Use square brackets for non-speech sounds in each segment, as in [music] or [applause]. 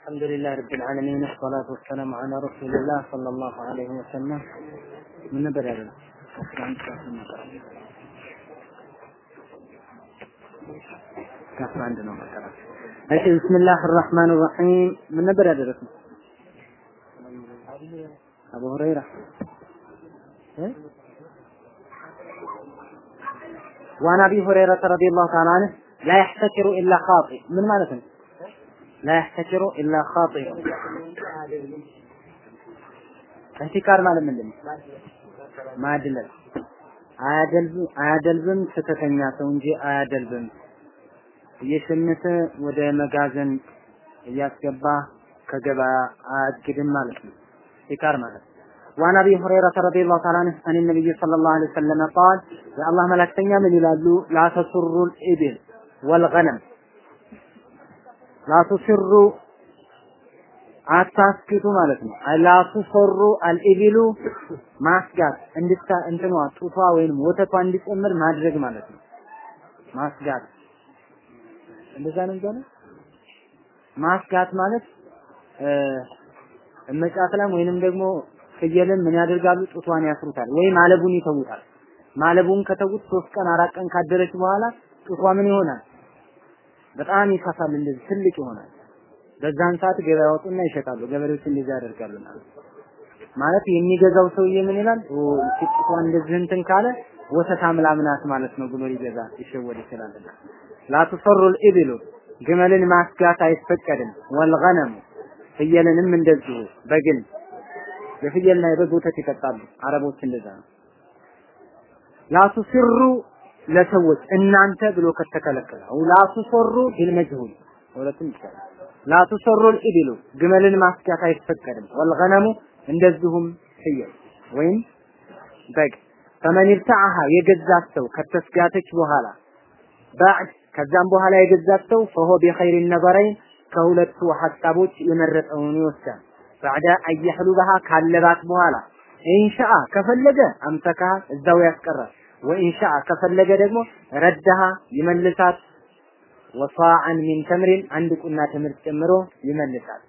الحمد لله رب العالمين والصلاة والسلام على رسول الله صلى الله عليه وسلم من نبر هذا كفر عندنا مكرا بسم الله الرحمن الرحيم من نبر هذا أبو هريرة إيه؟ وعن أبي هريرة رضي الله تعالى عنه لا يحتكر إلا خاطئ من معنى لا يحتكر إلا خاطئ احتكار ما لم ندم ما دلل አያደልብም አያደልብም ስተተኛ ሰው እንጂ አያደልብም እየሸነተ ወደ መጋዘን እያስገባ ከገባ አያግድም ማለት ነው ኢካር ማለት وعن ابي هريره رضي الله تعالى عنه عن النبي صلى الله عليه وسلم قال يا الله ملكتني من يلالو لا تسر الابل والغنم ላቱስሩ አታስኪቱ ማለት ነው። ላቱሰሩ አልኢብሉ ማስጋት እንድታ እንትኗ ጡቷ ወይንም ወተቷ እንዲጨምር ማድረግ ማለት ነው። ማስጋት እንደዛ ነው እንደዛ ማስጋት ማለት እመጫትላም ወይንም ደግሞ ፍየልን ምን ያደርጋሉ? ጡቷን ያስሩታል ወይም ማለቡን ይተውታል። ማለቡን ከተውት ሶስት ቀን አራት ቀን ካደረች በኋላ ጡቷ ምን ይሆናል? በጣም ይሰፋል፣ እንደዚህ ትልቅ ይሆናል። በዛን ሰዓት ገበያ ያወጡና ይሸጣሉ። ገበሬዎች እንደዛ ያደርጋሉ ማለት የሚገዛው ሰውዬ ምን ይላል? ጡቷ እንደዚህ እንትን ካለ ወተት አምላምናት ማለት ነው ብሎ ሊገዛ ይሸወድ ይችላልና ላቱሰሩል ኢብሉ ግመልን ማስጋት አይፈቀድም። ወልገነሙ ፍየልንም እንደዚሁ በግን የፍየልና የበግ ወተት ይጠጣሉ አረቦች እንደዛ ነው። ላቱስሩ ለሰዎች እናንተ ብሎ ከተከለከለ አው ላቱሰሩ ቢልመጅሁል ሁለቱም ይቻላል። ላቱሰሩ ኢብሉ ግመልን ማስጋት አይፈቀድም። ወልገነሙ እንደዚሁም ፍየል ወይም በግ ፈመን ብተዓሃ የገዛት ሰው ከተስጋተች በኋላ ባዕድ ከዛም በኋላ የገዛት ሰው ፈሆ ቢኸይሪ ነበረይን ከሁለቱ ሐሳቦች የመረጠውን ይወስዳል። ባዕደ አየሕሉበሃ ካለባት በኋላ ኢንሻአ ከፈለገ አምሰካሃ እዛው ያስቀራል። ወኢንሻአ ከፈለገ ደግሞ ረዳሃ ይመልሳት። ወሳዓን ሚን ተምሪን አንድ ቁና ትምህርት ጨምሮ ይመልሳል።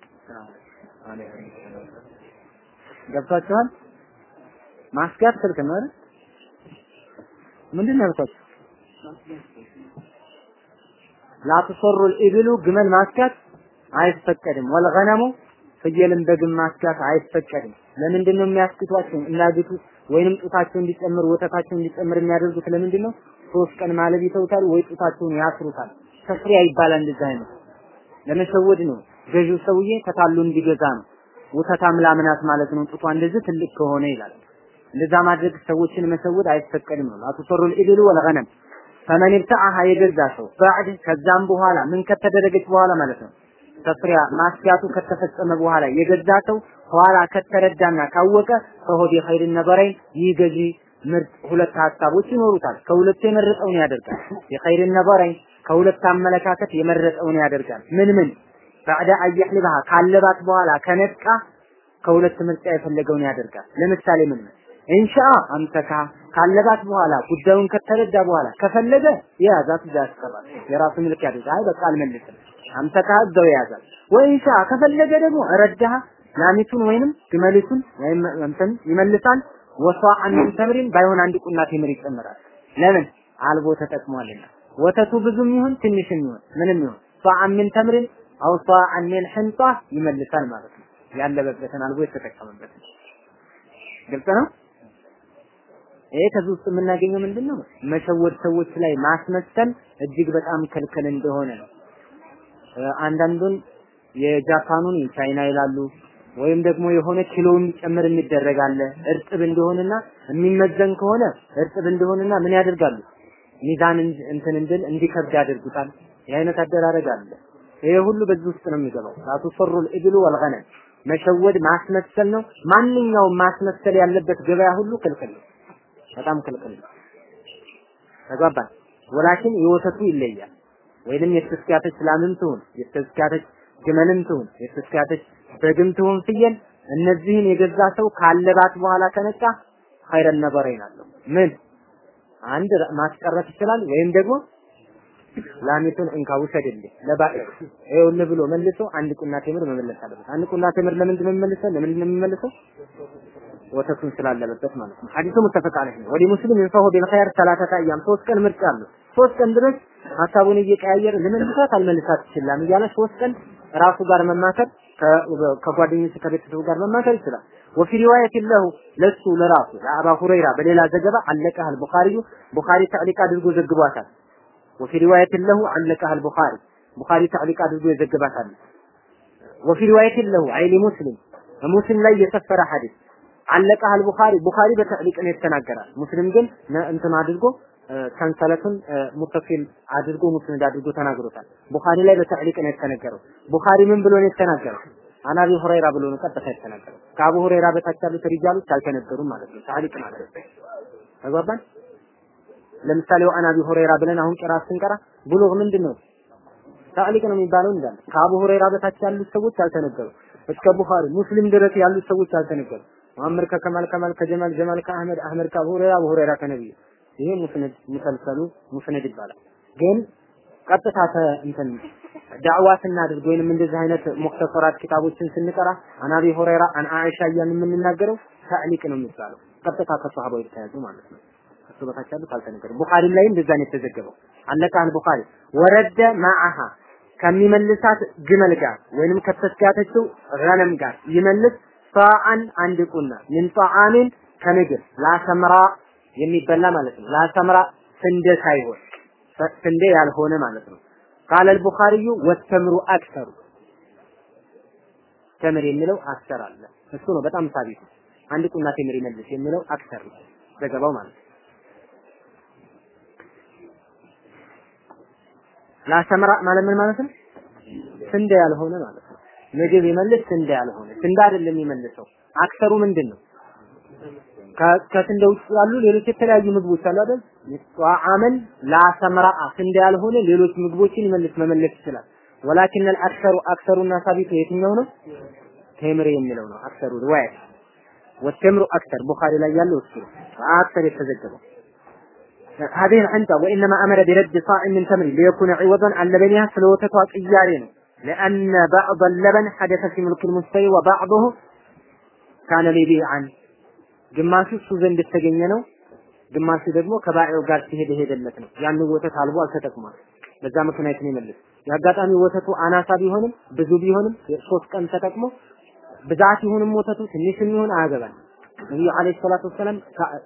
ገብቷችኋል? ማስጋት ስልክ ነው አይደል? ምንድን ነው ያልኳችሁ? ላትሰሩል ኢብሉ ግመል ማስጋት አይፈቀድም። ወልገነሙ ፍየልን በግን ማስጋት አይፈቀድም። ለምንድን ነው የሚያስግቷቸው? እንዳግቱ ወይንም ጡታቸው እንዲጨምር ወተታቸው እንዲጨምር የሚያደርጉት ለምንድን ነው? ሶስት ቀን ማለብ ይተውታል ወይ ጡታቸውን ያስሩታል። ተስሪያ ይባላል። እንደዛ አይነት ለመሸወድ ነው። ገዢው ሰውዬ ተታሉ እንዲገዛ ነው። ወተት አምላምናት ማለት ነው። ጡቷ እንደዚህ ትልቅ ከሆነ ይላል። እንደዛ ማድረግ ሰዎችን መሸወድ አይፈቀድም ነው። አቱሰሩል ኢብሉ ወልገነም ፈመን ብተዓሃ የገዛ ሰው ባዕድ ከዛም በኋላ ምን ከተደረገች በኋላ ማለት ነው ተፍሪያ ማስያቱ ከተፈጸመ በኋላ የገዛ ሰው ኋላ ከተረዳና ካወቀ ፈሆዲ ኸይር ነበረኝ ይህ ገዢ ምርጥ ሁለት ሀሳቦች ይኖሩታል። ከሁለቱ የመረጠውን ያደርጋል። የኸይር ነበረኝ ከሁለት አመለካከት የመረጠውን ያደርጋል። ምን ምን ባዕደ አየሕልባሃ ካለባት በኋላ ከነቃ ከሁለት ምርጫ የፈለገውን ያደርጋል። ለምሳሌ ምን ምን ኢንሻ አምሰካ ካለባት በኋላ ጉዳዩን ከተረዳ በኋላ ከፈለገ የያዛት እዛ ያስቀራል። የራሱ ምልክ ያደርጋል። አይ በቃ አልመልስም አምሰካ እዛው የያዛል። ወኢንሻ ከፈለገ ደግሞ ረዳሃ ላሚቱን ወይንም ግመሊቱን ወይም እንትን ይመልሳል። ወሷዐን ሚን ተምሪን ባይሆን አንድ ቁና ቴምር ይጨምራል። ለምን አልቦ ተጠቅሟልና ወተቱ ብዙም ይሁን ትንሽም ይሁን ምንም ይሁን ሷዐን ሚን ተምሪን አው ሷዐን ሚን ሕንጣ ይመልሳል ማለት ነው። ያለበበትን አልቦ የተጠቀመበትን ግልጽ ነው። ይሄ ከዚህ ውስጥ የምናገኘው ምንድን ነው? መሸወድ ሰዎች ላይ ማስመሰል እጅግ በጣም ክልክል እንደሆነ ነው። አንዳንዱን የጃፓኑን የቻይና ይላሉ ወይም ደግሞ የሆነ ኪሎውን ጨምር የሚደረግ አለ። እርጥብ እንደሆነና የሚመዘን ከሆነ እርጥብ እንደሆነና ምን ያደርጋሉ? ሚዛን እንትን እንድል እንዲከብድ ያደርጉታል። የአይነት አደራረግ አለ። ይሄ ሁሉ በዚህ ውስጥ ነው የሚገባው። ላቱ ሰሩል ኢብሉ ወልገነም መሸወድ ማስመሰል ነው። ማንኛውም ማስመሰል ያለበት ገበያ ሁሉ ክልክል ነው። በጣም ክልክል ነው። ተግባባን። ወላኪን የወተቱ ይለያል። ወይንም የተስካተች ላምም ትሁን የተስካተች ግመልም ትሁን የተስካተች በግም ትሁን ፍየል እነዚህን የገዛ ሰው ካለባት በኋላ ከነቃ ኸይረን ነበረ ይላል። ምን አንድ ማስቀረት ይችላል ወይም ደግሞ ላሚቱን እንካ ውሰድልኝ ለባዕድ ይኸውልህ ብሎ መልሶ አንድ ቁና ቴምር መመለስ አለበት። አንድ ቁና ቴምር ለምንድን ነው የሚመልሰው? ለምንድን ነው የሚመልሰው? ወተቱን ስላለበት ማለት ነው። ሐዲሱ ሙተፈቅ ዐለይህ ነው። ወዲ ሙስሊም ይንፈሁ ቢልኸይር ሰላተተ አያም ሶስት ቀን ምርጫ አለው። ሶስት ቀን ድረስ ሀሳቡን እየቀያየረ ልመልሳት አልመልሳት ይችላል እያለ ሶስት ቀን ራሱ ጋር መማከር ከጓደኞቹ ከቤተሰቡ ጋር መማከር ይችላል። وفي رواية له ለሱ ለራሱ ለአባ ሁረይራ በሌላ ዘገባ علقها البخاري ቡኻሪ تعليق አድርጎ ዘግቧታል። وفي رواية له علقها البخاري ቡኻሪ تعليق አድርጎ የዘገባታል። وفي رواية له أي لمسلم ሙስሊም ላይ የሰፈረ ሐዲስ علقها البخاري ቡኻሪ በ تعليق ነው የተናገራል። ሙስሊም ግን እንትን አድርጎ ሰንሰለቱን متصل አድርጎ ሙስሊም አድርጎ ተናግሮታል። ቡኻሪ ላይ በ تعليق ነው የተነገረው። ቡኻሪ ምን ብሎ ነው የተናገረው? عن أبي هريرة ብሎ ነው ቀጥታ የተናገረው። ከአቡ ሁረይራ በታች ያሉት ሪጃሎች አልተነገሩም ማለት ነው። تعليق ማለት ነው። ተግባባን? ለምሳሌ عن أبي هريرة ብለን አሁን ቅራት ስንቀራ ብሉግ ምንድን ነው? تعليق ነው የሚባለው እንዳለ ከአቡ ሁረይራ በታች ያሉት ሰዎች አልተነገሩ። እስከ ቡኻሪ ሙስሊም ድረስ ያሉት ሰዎች አልተነገሩ። መሐመድ ከከማል ከማል ከጀማል ጀማል ከአህመድ አህመድ ከአቡ ሁረይራ አቡ ሁረይራ ከነብዩ ይሄ ሙስነድ ሙሰልሰሉ ሙስነድ ይባላል። ግን ቀጥታ እንትን ዳዕዋ ስናደርግ ወይንም እንደዚህ አይነት ሙክተሰራት ኪታቦችን ስንቀራ አናቢ ሁረይራ አን አይሻ እያልን የምንናገረው ተዕሊቅ ነው የሚባለው። ቀጥታ ከሷሃባው የተያዙ ማለት ነው። እሱ በታች ያሉት አልተነገረም። ቡኻሪ ላይ እንደዛ ነው የተዘገበው። አለቃን ቡኻሪ ወረደ ማአሃ ከሚመልሳት ግመል ጋር ወይንም ከተስጋተችው ገነም ጋር ይመልስ ሰዓን አንድ ቁና ምን ጣዓሚን ከምግብ لا سمراء የሚበላ ማለት ነው። لا سمراء ስንዴ ሳይሆን ስንዴ ያልሆነ ማለት ነው። قال البخاري والتمر أكثر ተምር የሚለው أكثر አለ። እሱ ነው በጣም ثابت አንድ ቁና ተምር ይመልስ የሚለው أكثر ነው ዘገባው ማለት ነው። لا سمراء ማለት ምን ማለት ነው? ስንዴ ያልሆነ ማለት ነው። ምግብ ይመልስ ስንዴ ያልሆነ ስንዴ አይደለም የሚመልሰው። አክሰሩ ምንድን ነው? ከስንዴ ውጭ ያሉ ሌሎች የተለያዩ ምግቦች አሉ አይደል? ጧዓመን ላሰምራ ስንዴ ያልሆነ ሌሎች ምግቦችን ይመልስ መመለስ ይችላል። ወላኪን አልአክሰሩ አክሰሩና ሳቢቱ የትኛው ነው? ቴምር የሚለው ነው። አክሰሩ ሪዋያ ወተምሩ አክሰር ቡኻሪ ላይ ያለው እሱ አክሰር የተዘገበው هذه الحنطة وإنما أمر برد صاع من تمر ليكون عوضا عن لبنها سلوتها قيارين لأن بعض اللبن حدث في ملك المشتري وبعضه كان ليبيعا ግማሹ እሱ ዘንድ የተገኘ ነው፣ ግማሹ ደግሞ ከባዒው ጋር ሲሄድ ሄደለት ነው። ያን ወተት አልቦ አልተጠቅሟል። በዛ ምክንያት ነው ይመልስ። የአጋጣሚ ወተቱ አናሳ ቢሆንም ብዙ ቢሆንም ሶስት ቀን ተጠቅሞ ብዛት ይሁንም ወተቱ ትንሽ የሚሆን አያገባል። ነብዩ አለይሂ ሰላቱ ወሰለም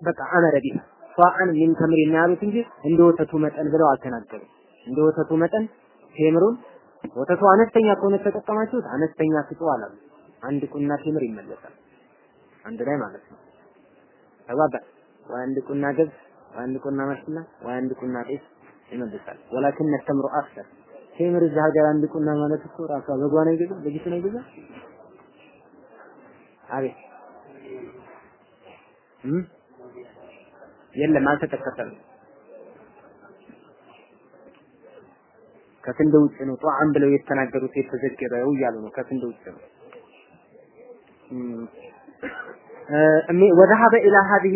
በቃ አመረ ቢሃ ሷአን ሚን ተምር የሚያሉት እንጂ እንደ ወተቱ መጠን ብለው አልተናገሩም። እንደ ወተቱ መጠን ቴምሩን ወተቱ አነስተኛ ከሆነ ተጠቀማችሁት አነስተኛ ስጡ አላሉ። አንድ ቁና ቴምር ይመለሳል። አንድ ላይ ማለት ነው። ተግባባ ወይ አንድ ቁና ገብስ ወይ አንድ ቁና ማሽላ ወይ አንድ ቁና ጤፍ ይመልሳል። ولكن التمر أكثر ቴምር እዚህ ሀገር አንድ ቁና ማለት እኮ ራሷ በጓ ነው ይገዛ በጊት ነው ይገዛ አቤት የለም አልተጠቀሰም። ከስንዴ ውጭ ነው ጧዓም ብለው የተናገሩት የተዘገበው እያሉ ነው። ከስንዴ ውጭ ነው። ወደሀበ ኢላ ሀዚህ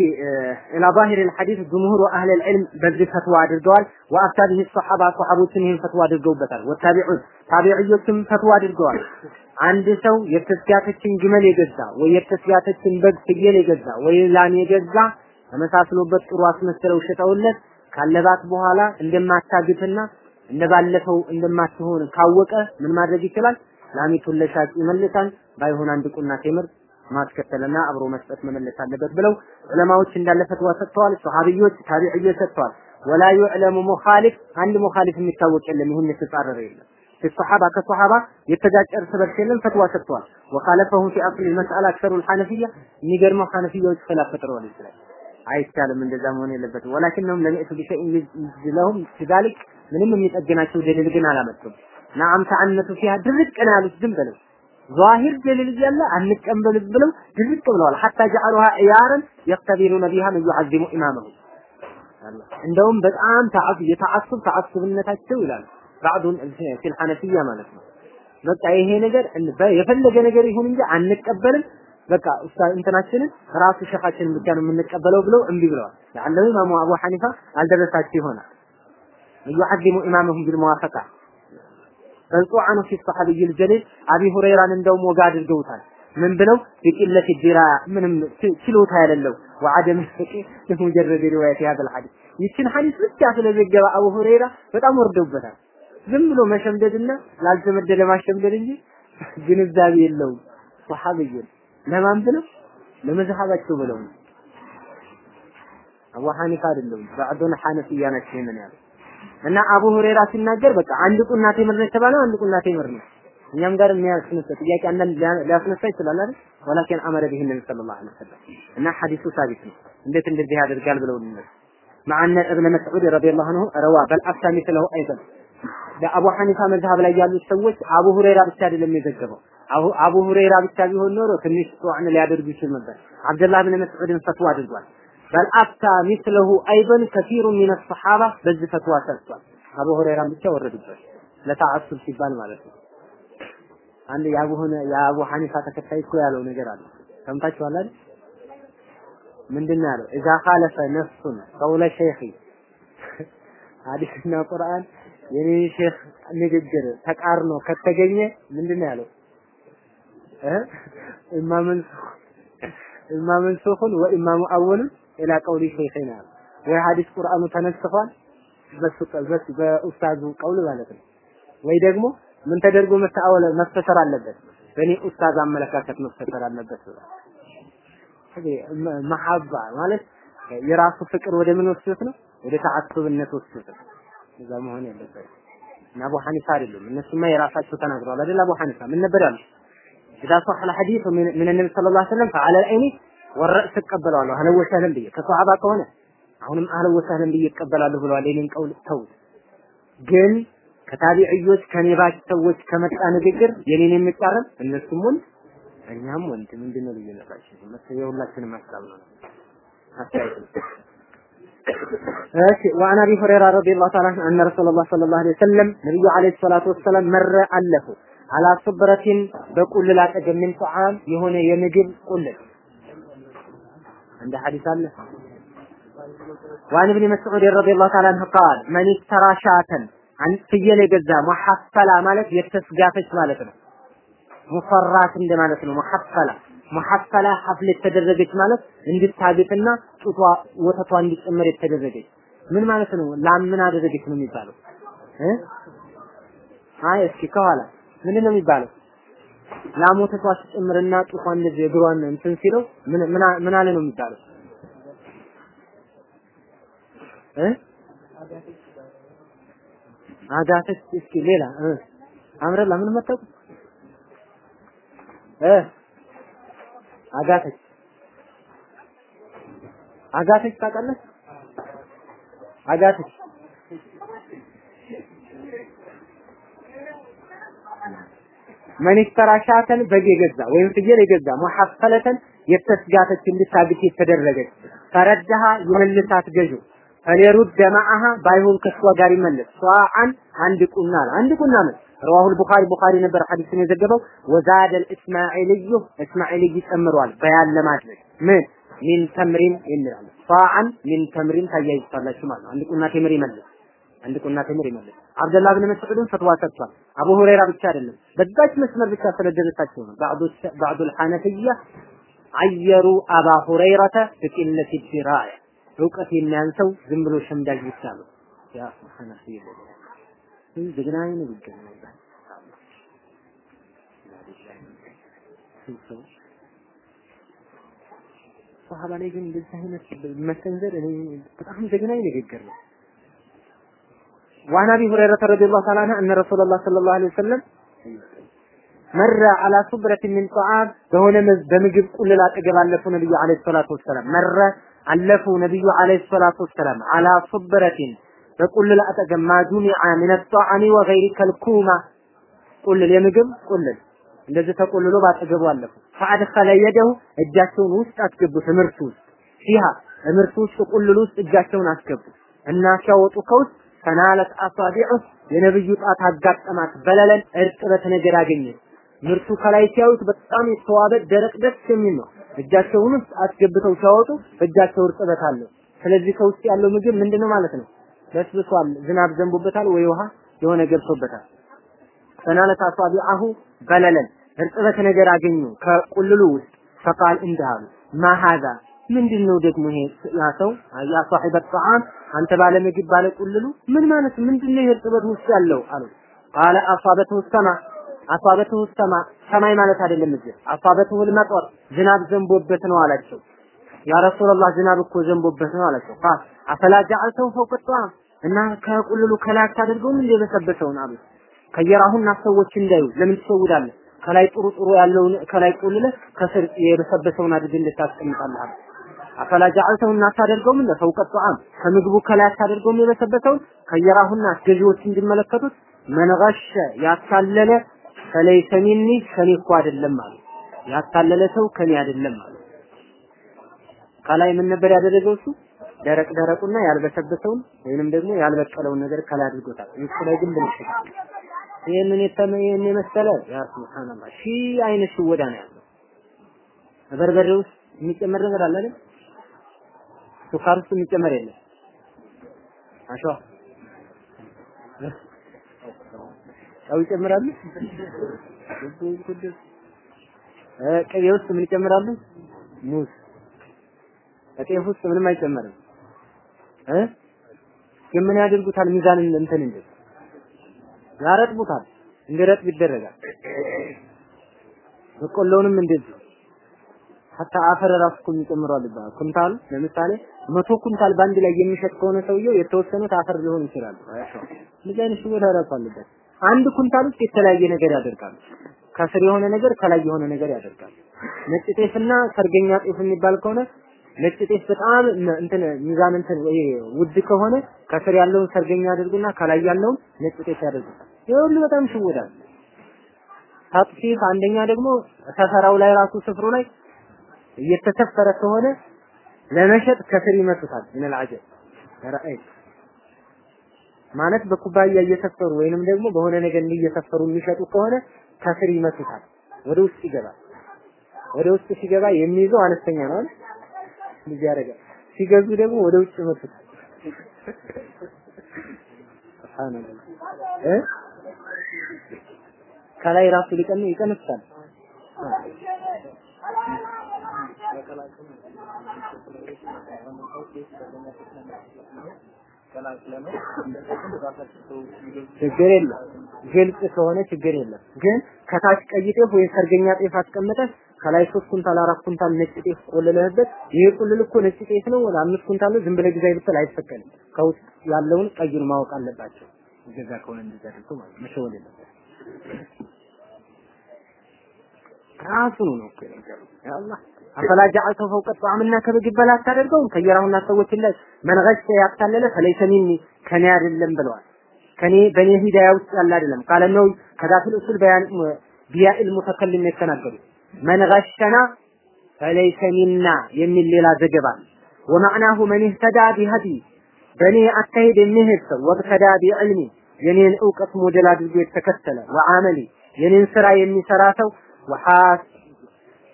ኢላ ዛሂር ልሐዲስ ጅምሁር አህል ልዕልም በዚህ ፈትዋ አድርገዋል። ወአብታቢህ ሰሓባ ሰሓቦችን ይህን ፈትዋ አድርገውበታል። ወታቢዑን ታቢዕዮችም ፈትዋ አድርገዋል። አንድ ሰው የተስጋተችን ግመል የገዛ ወይ የተስጋተችን በግ ፍየል የገዛ ወይ ላም የገዛ ተመሳስሎበት ጥሩ አስመስለው ሸጠውለት ካለባት በኋላ እንደማታግትና እንደባለፈው እንደማትሆን ካወቀ ምን ማድረግ ይችላል? ላሚቱን ለሻጭ ይመልሳል። ባይሆን አንድ ቁና ቴምር ማስከተልና አብሮ መስጠት መመለስ አለበት ብለው ዑለማዎች እንዳለ ፈትዋ ሰጥተዋል። ሱሐቢዮች ታቢዕዮች ሰጥተዋል። ወላ ዩዕለሙ ሙኻሊፍ አንድ ሙኻሊፍ የሚታወቅ የለም። ይሁን የተጻረረ የለም። الصحابة كصحابة يتجاج أرس برسلم فتوى ستوى وخالفهم في أصل المسألة أكثر الحنفية نجر ما حنفية وخلاف فترة والإسلام عايز كلام من دزامون يلبت ولكنهم لم يأتوا بشيء يجزي لهم لذلك منهم يتأجناتوا دليل على مدتهم نعم تعنتوا فيها درك أنا لك ያሉት ዝም ብለው ዛሂር ደሊል እያለ አንቀበልም ብለው ድርቅ ብለዋል ሐታ ጀዐሉሃ ዕያረን የቅተቢሩነ ቢሃ መን ዩዐዚሙ ኢማመሁ እንደውም በጣም ተዓፍ የተዓሱብ ተዓሱብነታቸው ይላል ባዕዱን ፊል ሐነፊያ ማለት ነው በቃ ይሄ ነገር የፈለገ ነገር ይሁን እንጂ አንቀበልም በቃ ኡስታዝ እንትናችንን ራሱ ሸኻችንን ብቻ ነው የምንቀበለው ብለው እምቢ ብለዋል። ለአለም ኢማሙ አቡ ሐኒፋ አልደረሳቸው ይሆናል። يعظم إمامهم بالموافقة ፈልጦ አኑ ፊ ሰሐቢይ አልጀሊል አቢ ሁረይራን እንደውም ወጋ አድርገውታል። ምን ብለው ቢቂለት ዲራ ምንም ችሎታ ያለለው ወአደም ሙጀረድ ሪዋየት ያዘል ሐዲስ ይችን ሐዲስ ብቻ ስለዘገበ አቡ ሁረይራ በጣም ወርደውበታል። ዝም ብሎ መሸምደድና ላልተመደደ ማሸምደድ እንጂ ግንዛቤ የለውም። ሰሐቢዩን ለማን ብለው ለመዝሃባቸው ብለው አቡ ሐኒፋ አይደለም ባዕዶን ሐነፊያ ናቸው ይሄንን ያለው እና አቡ ሁሬራ ሲናገር በቃ አንድ ቁና ቴምር ነው የተባለው አንድ ቁና ቴምር ነው። እኛም ጋር የሚያስነሳ ጥያቄ አንዳንድ ሊያስነሳ ይችላል አይደል? ወላኪን አመረ ቢሂ ነብዩ ሰለላሁ ዐለይሂ ወሰለም እና ሐዲሱ ሳቢት ነው። እንዴት እንደዚህ ያደርጋል ብለው ነው ማዓነ እብነ መስዑድ ረዲየላሁ ዐንሁ ረዋ በልአፍሳ ሚስለሁ አይዘን በአቡ ሐኒፋ መዝሀብ ላይ ያሉት ሰዎች አቡ ሁሬራ ብቻ አይደለም የዘገበው። አቡ ሁሬራ ብቻ ቢሆን ኖሮ ትንሽ ጧዕን ሊያደርጉ ይችል ነበር። አብደላህ ብን መስዑድን ፈትዋ አድርጓል። በል አፍታ ሚስለሁ አይበን ከሲሩ ሚን ሰሓባ በዚህ ፈትዋ ሰጥቷል አቡ ሁረይራን ብቻ ወረዱበት ለተዓሱብ ሲባል ማለት ነው አንድ የአቡ ሆነ የአቡ ሐኒፋ ተከታይ እኮ ያለው ነገር አለ ሰምታችኋል አይደል ምንድን ነው ያለው እዛ ካለፈ ነፍሱን ቀውለ ሸይኺ ሐዲስና ቁርአን የኔ ሼክ ንግግር ተቃርኖ ከተገኘ ምንድን ነው ያለው እ ኢማምን ኢማምን ሱኹን ወኢማሙ አወሉን ኢላ ቀውሊ ሸይኺና ወይ ሐዲስ ቁርአኑ ተነስቷል በሱ በሱ በኡስታዙ ቀውል ማለት ነው። ወይ ደግሞ ምን ተደርጎ መታወለ መፈሰር አለበት በእኔ ኡስታዝ አመለካከት መፈሰር አለበት። ስለዚህ መሐባ ማለት የራሱ ፍቅር ወደ ምን ወስዶት ነው? ወደ ተዓሱብነት ወስዶት ነው። እዛ መሆን ያለበት እና አቡ ሐኒፋ አይደሉም። እነሱማ የራሳቸው ተናግረዋል አይደል? አቡ ሐኒፋ ምን ነበር ያሉት? ኢዛ ሷሐል ሐዲሱ ምን ነብይ ሰለላሁ ዐለይሂ ወሰለም ፈዐለ አልዐይኒ فعلى العين والرأس እቀበለዋለሁ አህለ ወሰህለን ብዬ ከሷሃባ ከሆነ አሁንም አህለ ወሰህለን ብዬ እቀበላለሁ ብለዋል የኔን ቀውል ተውት ግን ከታቢዕዮች ከኔ ባች ሰዎች ከመጣ ንግግር የኔን የሚቃረን እነሱም ወንድ እኛም ወንድ ምንድነው ልዩነታችን መሰለ የሁላችንም ሀሳብ ነው አስተያየት እሺ وعن ابي هريره رضي الله تعالى عنه ان رسول الله صلى الله عليه وسلم ነብዩ عليه الصلاه والسلام መረ አለፉ አላ ሱብረቲን በቁልል አጠገብ ምን ጣዓም የሆነ የምግብ ቁልል እንደ ሐዲስ አለ وعن ابن مسعود رضي الله تعالى عنه قال من اشترى شاة عن ፍየል የገዛ ሙሐፈላ ማለት የተስጋፈች ማለት ነው ሙፈራት እንደማለት ነው ሙሐፈላ ሙሐፈላ ሐፍል የተደረገች ማለት እንድታግጥና ጡቷ ወተቷ እንዲጨመር የተደረገች ምን ማለት ነው? ላም ምን አደረገች ነው የሚባለው እ አይ እስኪ ከኋላ ምንድን ነው የሚባለው? ላም ወተቷ ሲጨምርና ጡቷ እንደዚህ እግሯን እንትን ሲለው ምን ምን አለ ነው የሚባለው? እ? አጋተች። እስኪ ሌላ እ። አምረላ ምን መጣው እ? አጋተች። አጋተች ታውቃለህ? አጋተች መን ይስተራ ሻተን በግ የገዛ ወይም ፍየል የገዛ ሙሐፈለተን የተስጋተች እንድታግት የተደረገች ፈረዳሃ ይመልሳት ገዡ ፈሌሩድ ማአሃ ባይሆን ከሷ ጋር ይመለስ ሷአን አንድ ቁና አንድ ቁና ነው رواه البخاري بخاري ነበር ሐዲስን የዘገበው ወዛደ الاسماعيلي እስማኤልይ ጨምሯል በያን ለማድረግ ምን ሚን ተምሪን ይላል ሷአን ሚን ተምሪን ታያይዛላችሁ ማለት ነው አንድ ቁና ተምር ይመልስ አንድ ቁና ተምር ይመልስ አብደላህ ብን መስዑድን ፈትዋ ሰጥቷል አቡ ሁረይራ ብቻ አይደለም በዛች መስመር ብቻ ስለደረሳቸው ነው ባዕዱ ባዕዱ الحنفية አየሩ አባ ሁረይረተ በቂለት ዲራያ እውቀት የሚያንሰው ዝም ብሎ ሸምዳጅ ብቻ ነው ያ ሐነፊ ይህ ዘግናኝ ንግግር ነው ሶሃባ ላይ ግን እንደዚህ አይነት መሰንዘር እኔ በጣም ዘግናኝ ንግግር ነው وعن ابي هريره رضي الله تعالى عنه ان رسول الله صلى الله عليه وسلم መረ አላ ሱብረት ሚን ጣዓም በሆነ በምግብ ቁልል አጠገብ አለፉ ነብዩ አለይሂ ሰላቱ ወሰላም መረ አለፉ ነብዩ አለይሂ ሰላቱ ወሰላም አላ ሱብረቲን በቁልል አጠገብ ማዱሚዓ ሚን ጣዓሚ ወገይሪ ከልኩማ ቁልል የምግብ ቁልል እንደዚህ ተቆልሎ ባጠገቡ አለፉ ፈአድኸለ የደሁ እጃቸውን ውስጥ አስገቡ ትምህርቱ ውስጥ ፊሃ ትምህርቱ ውስጥ ቁልል ውስጥ እጃቸውን አስገቡ እና ሲያወጡ ከውስጥ ፈናለት አሳቢዑ የነብዩ ጣት አጋጠማት በለለን እርጥበት ነገር አገኘች ምርቱ ከላይ ሲያዩት በጣም የተዋበ ደረቅ ደስ የሚል ነው። እጃቸውን ውስጥ አስገብተው ሲያወጡ እጃቸው እርጥበት አለው። ስለዚህ ከውስጥ ያለው ምግብ ምንድነው ማለት ነው? በስብሷል፣ ዝናብ ዘንቦበታል ወይ ውሃ? የሆነ ገብቶበታል። ፈናለት አሳቢዐሁ በለለን እርጥበት ነገር አገኙ ከቁልሉ ውስጥ። ፈቃል እንዲህ አሉ ማ ሀዛ ምንድን ነው ደግሞ ይሄ ያ ሰው? ያ ሳሒበ ጣዓም አንተ ባለ ምግብ ባለ ቁልሉ ምን ማለት ምንድን ነው ይሄ እርጥበት ውስጥ ያለው? አሉ። ቃለ አሳበትሁ ሰማ። አሳበትሁ ሰማ ሰማይ ማለት አይደለም እዚህ። አሳበትሁ ልመጦር ዝናብ ዘንቦበት ነው አላቸው። ያ ረሱላህ ዝናብ እኮ ዘንቦበት ነው አላቸው። ቃል አፈላ ፈውቀ ጣዓም እና ከቁልሉ ከላይ አታደርገውም እንደ የበሰበሰውን? አሉ። ከየራሁና ሰዎች እንዳዩ ለምን ትሰውዳለህ? ከላይ ጥሩ ጥሩ ያለውን ከላይ ቁልለ ከስር የበሰበሰውን አድርገህ እንድታስቀምጣለህ አፈላ እና አታደርገውም? እንደ ፈውቀ ጣዓም ከምግቡ ከላይ አታደርገውም? የበሰበሰውን? ከየራሁና ገዢዎች እንዲመለከቱት? መንገሸ ያታለለ ፈለይሰ ሚኒ ከኔ እኮ አይደለም አሉ። ያታለለ ሰው ከኔ አይደለም አሉ። ከላይ ምን ነበር ያደረገው እሱ? ደረቅ ደረቁና ያልበሰበሰውን ወይንም ደግሞ ያልበቀለውን ነገር ከላይ አድርጎታል። እሱ ላይ ግን ብልሽት ይህንን የተመ የመሰለ? ያ ሱብሃንአላህ ሺህ አይነት ሽወዳ ነው ያለው። በርበሬ ውስጥ የሚጨመር ነገር አለ አይደል ሱካር ውስጥ የሚጨመር የለም። አሸዋ ጨው ይጨምራሉ? ቅቤ ውስጥ ምን ይጨምራሉ? ሙዝ። ከጤፍ ውስጥ ምንም አይጨመርም። እ? ግን ምን ያደርጉታል? ሚዛን እንትን እንደ ያረጥቡታል። እንዲረጥብ ይደረጋል። በቆሎንም እንደዚህ ሀታ አፈር ራሱ እኮ የሚጨምረዋል ይባላል። ኩንታል ለምሳሌ መቶ ኩንታል በአንድ ላይ የሚሸጥ ከሆነ ሰውየው የተወሰኑት አፈር ሊሆን ይችላል እንደዚህ አይነት አንድ ኩንታል ውስጥ የተለያየ ነገር ያደርጋል ከስር የሆነ ነገር ከላይ የሆነ ነገር ያደርጋል ነጭ ጤፍና ሰርገኛ ጤፍ የሚባል ከሆነ ነጭ ጤፍ በጣም እንትን ሚዛን እንትን ውድ ከሆነ ከስር ያለውን ሰርገኛ ያደርጉና ከላይ ያለውን ነጭ ጤፍ ያደርጉታል። ይሄ ሁሉ በጣም ሽውዳል። ታጥፊፍ አንደኛ ደግሞ ሰፈራው ላይ ራሱ ስፍሩ ላይ እየተሰፈረ ከሆነ ለመሸጥ ከስር ይመቱታል። ምን አልዓጀብ ረአይ ማለት በኩባያ እየሰፈሩ ወይንም ደግሞ በሆነ ነገር እየሰፈሩ የሚሸጡ ከሆነ ከስር ይመቱታል። ወደ ውስጥ ይገባል። ወደ ውስጥ ሲገባ የሚይዘው አነስተኛ ነው? እንደዚህ ያደርጋል። ሲገዙ ደግሞ ወደ ውጭ መጡት። ሱብሃንአላህ እ ከላይ ራሱ ሊቀን ይቀንሳል። ችግር የለም። ግልጽ ከሆነ ችግር የለም። ግን ከታች ቀይ ጤፍ ወይ ሰርገኛ ጤፍ አስቀምጠህ ከላይ ሶስት ኩንታል አራት ኩንታል ነጭ ጤፍ ቆልለህበት ይሄ ቁልል እኮ ነጭ ጤፍ ነው ወደ አምስት ኩንታል ነው ዝም ብለህ ግዛይ ብትል አይፈቀድም። ከውስጥ ያለውን ቀዩን ማወቅ አለባቸው። ገዛ ከሆነ እንደዛ አድርጎ ማለት መሸወል የለበት። ራሱ ነው እኮ አላህ አፈላ ጀዐልተሁ ፈውቀ ጣዕምና ከምግብ በላይ አታደርገውም? ከየራሁና ሰዎችን ላይ من غش ያታለለ فليس ከኔ አይደለም ብለዋል። ከኔ በኔ هداية ውስጥ ያለ አይደለም። قال النووي كذا في الأصول በያን بياء المتكلم የተናገሩ من غشنا فليس منا የሚል ሌላ ዘገባ ومعناه من اهتدى بهديي በኔ አካሄድ የሚሄድ ሰው واقتدى بعلمي የኔን እውቀት ሞዴል አድርጎ የተከተለ وعملي የኔን ስራ የሚሰራ ሰው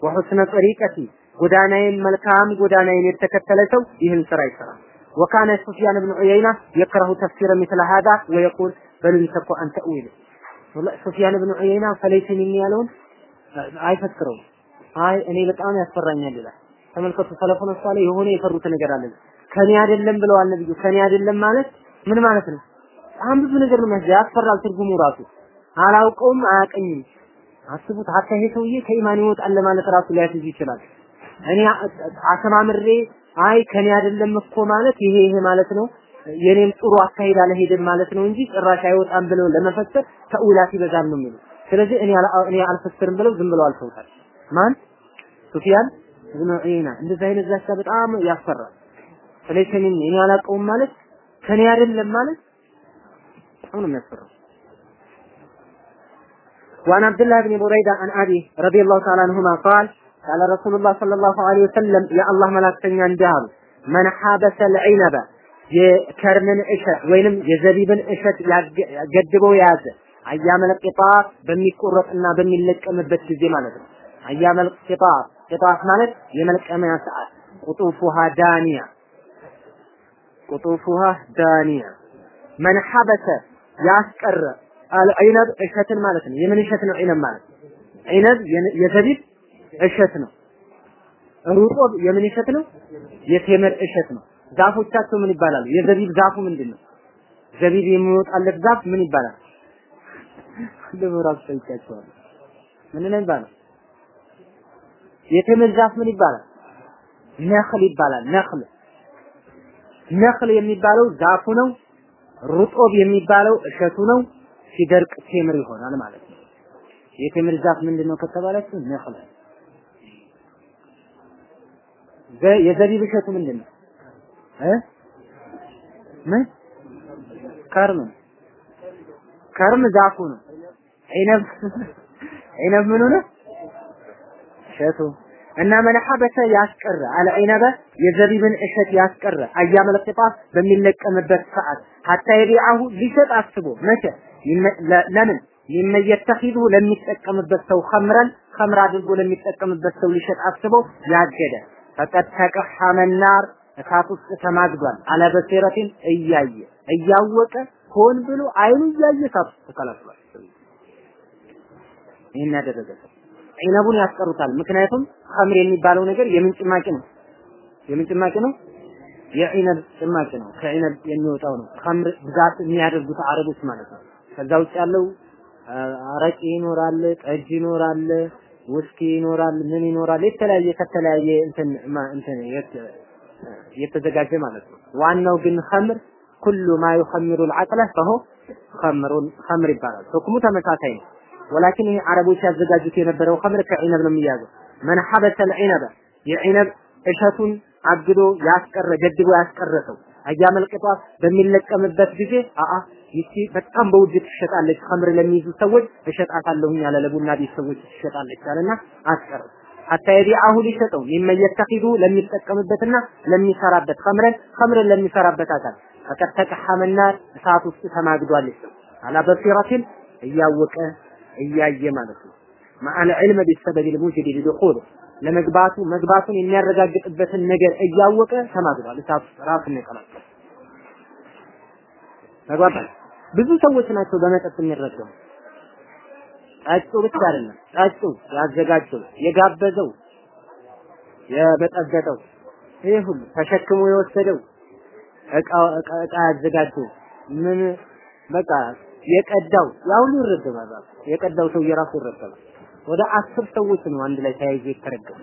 وحسن طريقتي ጎዳናዬን መልካም ጎዳናዬን የተከተለ ሰው ይህን ስራ ይሰራል። ወካነ ሱፊያን ብን ዑየይና የክረሁ ተፍሲረ ሚስለ ሀዛ ወየቁል በሉ ይሰኮ አን ተእዊል ሱፊያን ብን ዑየይና ፈለይሰ ሚኒ ያለውን አይፈክረውም። አይ እኔ በጣም ያስፈራኛል ይላል። ተመልከቱ ሰለፉን ሷለ የሆነ የፈሩት ነገር አለ። ከኔ አይደለም ብለዋል ነብዩ። ከኔ አይደለም ማለት ምን ማለት ነው? በጣም ብዙ ነገር ነው ያስፈራል። ትርጉሙ ራሱ አላውቀውም፣ አያቀኝም አስቡት ሀታ ይሄ ሰውዬ ከኢማን ይወጣል ለማለት ራሱ ሊያስይዝ ይችላል። እኔ አሰማምሬ አይ ከኔ አይደለም እኮ ማለት ይሄ ይሄ ማለት ነው የኔም ጥሩ አካሄድ አልሄድም ማለት ነው እንጂ ጭራሽ አይወጣም ብለው ለመፈሰር ተውላት ይበዛል ነው የሚሉ። ስለዚህ እኔ እኔ አልፈስርም ብለው ዝም ብለው አልፈውታል። ማን ሱፊያን ኢብኑ ዑየይና እንደዚህ አይነት ዛቻ በጣም ያስፈራል። ስለዚህ እኔ አላውቀውም ማለት ከኔ አይደለም ማለት በጣም የሚያስፈራው። وعن عبد الله بن بريدة عن أبي رضي الله تعالى عنهما قال قال رسول الله صلى الله عليه وسلم يا الله ملاك سنين دار من حابس العنب يكرمن إشت وينم يزبيبن إشت يقدبو ياز أيام القطار بمي كورت أنا بمي لك أمد بس زي أيام القطار قطار مالك يملك أمي أسعر قطوفها دانية. قطوفها دانية. من حبس يسكر አልዒነብ እሸትን ማለት ነው። የምን እሸት ነው ዒነብ ማለት? ዒነብ የዘቢብ እሸት ነው። ሩጦብ የምን እሸት ነው? የቴምር እሸት ነው። ዛፎቻቸው ምን ይባላሉ? የዘቢብ ዛፉ ምንድን ነው? ዘቢብ የሚወጣለት ዛፍ ምን ይባላል? ለምራሱ ጠይቃቸዋለሁ። ምን ነው ይባላል? የቴምር ዛፍ ምን ይባላል? ነኽል ይባላል። ነኽል ነኽል የሚባለው ዛፉ ነው። ሩጦብ የሚባለው እሸቱ ነው። ሲደርቅ ቴምር ይሆናል ማለት ነው። የቴምር ዛፍ ምንድነው ከተባላችሁ ነኽል። የዘቢብ እሸቱ ምንድነው? እ ምን ከርም ከርም ዛፉ ነው። ዒነብ ዒነብ [laughs] ምኑ ነው? እሸቱ እና መለሐበተ ያስቀረ አለ ዒነበ የዘቢብን እሸት ያስቀረ አያመል በሚለቀምበት ሰዓት ሐታ የቢዐሁ ሊሸጥ አስቦ መቼ ለምን ሊመየተኺዙ ለሚጠቀምበት ሰው ኸምረን ኸምር አድርጎ ለሚጠቀምበት ሰው ሊሸጥ አስቦ ያገደ ፈቀድ ተቀሐመ ናር እሳት ውስጥ ተማግዷል። አለ በሲረቲን እያየ እያወቀ ሆን ብሎ አይኑ እያየ እሳት ውስጥ ተቀላቅሏል። ይህን ያደረገ ያስቀሩታል። ምክንያቱም ኸምር የሚባለው ነገር የምን ነው? የምን ጭማቂ ነው? የዒነብ ጭማቂ ነው። ከዒነብ የሚወጣው ነው። ኸምር ብዛት የሚያደርጉት አረቦች ማለት ነው። ከዛ ውጭ ያለው አረቂ ይኖራል፣ ጠጅ ይኖራል፣ ውስኪ ይኖራል፣ ምን ይኖራል፣ የተለያየ ከተለያየ እንትን እንትን የተዘጋጀ ማለት ነው። ዋናው ግን ኸምር ኩሉ ማ ዩኸምሩ አልዓቅለ ፈሁ ኸምሩን ኸምር ይባላል። ሁክሙ ተመሳሳይ ነው። ወላኪን ይሄ አረቦች ያዘጋጁት የነበረው ኸምር ከዒነብ ነው የሚያዘው። መን ሐበሰ ልዒነበ የዒነብ እሸቱን አግዶ ያስቀረ ገድቦ ያስቀረሰው አያመልቅጧት በሚለቀምበት ጊዜ አአ ይቺ በጣም በውድ ትሸጣለች፣ ኸምር ለሚይዙ ሰዎች እሸጣታለሁኝ ያለ ለቡና ቤት ሰዎች ትሸጣለች አለና አስቀረ። ሐታ የቢዐሁ ሊሸጠው የሚመየተኺዱ ለሚጠቀምበትና ለሚሰራበት ኸምረን ኸምርን ለሚሰራበት አካል ፈቀድ ተቀሐመና እሳት ውስጥ ተማግዷል አላ በሲረቲን እያወቀ እያየ ማለት ነው። መዓል ዒልም ቢሰበብ ልሙጅድ ሊድኹል ለመግባቱ መግባቱን የሚያረጋግጥበትን ነገር እያወቀ ተማግዷል። እሳት ራሱን ይቀላቀል ተግባባል። ብዙ ሰዎች ናቸው በመጠጥ የሚረገሙ። ጠጡ ብቻ አይደለም፣ ጠጡ ያዘጋጀው፣ የጋበዘው፣ የበጠበጠው ይሄ ሁሉ ተሸክሞ የወሰደው እቃ እቃ ያዘጋጀው ምን በቃ የቀዳው ያ ሁሉ ይረገማል። የቀዳው ሰው የራሱ ይረገማል። ወደ አስር ሰዎች ነው አንድ ላይ ተያይዞ የተረገሙ።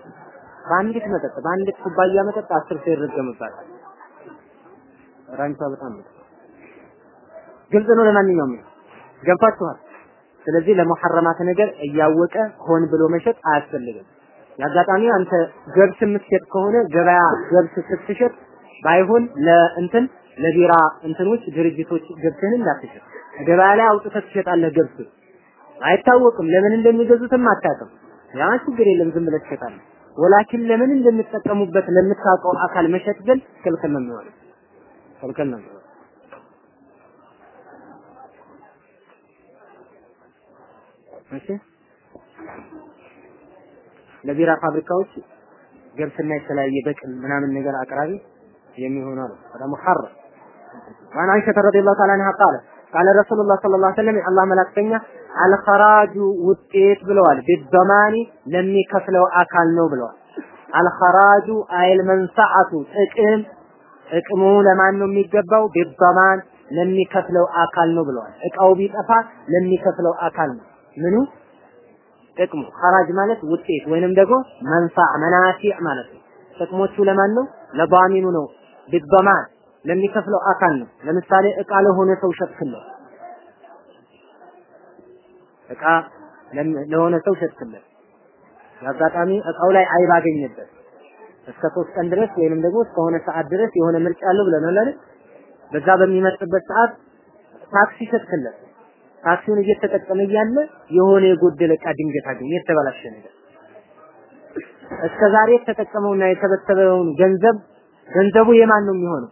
በአንዲት መጠጥ በአንዲት ኩባያ መጠጥ አስር ሰው ይረገምባታል። ራንቻ በጣም ነው። ግልጽ ነው። ለማንኛውም ገብታችኋል። ስለዚህ ለሙሐረማት ነገር እያወቀ ሆን ብሎ መሸጥ አያስፈልግም። የአጋጣሚ አንተ ገብስ የምትሸጥ ከሆነ ገበያ ገብስ ስትሸጥ ባይሆን ለእንትን ለቢራ እንትኖች ድርጅቶች ገብስህን እንዳትሸጥ ገበያ ላይ አውጥተህ ትሸጣለህ። ገብስ አይታወቅም፣ ለምን እንደሚገዙትም አታውቅም። ያ ችግር የለም፣ ዝም ብለህ ትሸጣለህ። ወላኪን ለምን እንደሚጠቀሙበት ለምታውቀው አካል መሸጥ ግን ክልክል ነው የሚሆነው፣ ክልክል ነው የሚሆነው። እሺ ለቢራ ፋብሪካዎች ገብስና የተለያየ በቅል ምናምን ነገር አቅራቢ የሚሆኑ አሉ። ወደ ሙሐረም وعن عائشة رضي الله تعالى عنها قالت قال رسول الله صلى الله عليه وسلم የአላህ መላክተኛ الخراج ውጤት ብለዋል። بالضمان ለሚከፍለው አካል ነው ብለዋል። አልኸራጁ አይል መንፈዓቱ ጥቅም ጥቅሙ ለማን ነው የሚገባው? ቢደማን ለሚከፍለው አካል ነው ብለዋል። እቃው ቢጠፋ ለሚከፍለው አካል ነው። ምኑ ጥቅሙ ኸራጅ ማለት ውጤት ወይንም ደግሞ መንፋዕ መናፊዕ ማለት ነው። ጥቅሞቹ ለማን ነው? ለባሚኑ ነው። ቢደማን ለሚከፍለው አካል ነው። ለምሳሌ እቃ ለሆነ ሰው ሸጥክለት፣ እቃ ለሆነ ሰው ሸጥክለት፣ አጋጣሚ እቃው ላይ አይብ አገኘበት እስከ ሶስት ቀን ድረስ ወይንም ደግሞ እስከሆነ ሰዓት ድረስ የሆነ ምርጫ አለው ብለናል አይደል? በዛ በሚመርጥበት ሰዓት ታክሲ ሸጥክለት ታክሲውን እየተጠቀመ እያለ የሆነ የጎደለ እቃ ድንገት አገኘ፣ የተበላሸ ነገር። እስከ የተጠቀመውና የተበተበውን ገንዘብ ገንዘቡ የማን ነው የሚሆነው?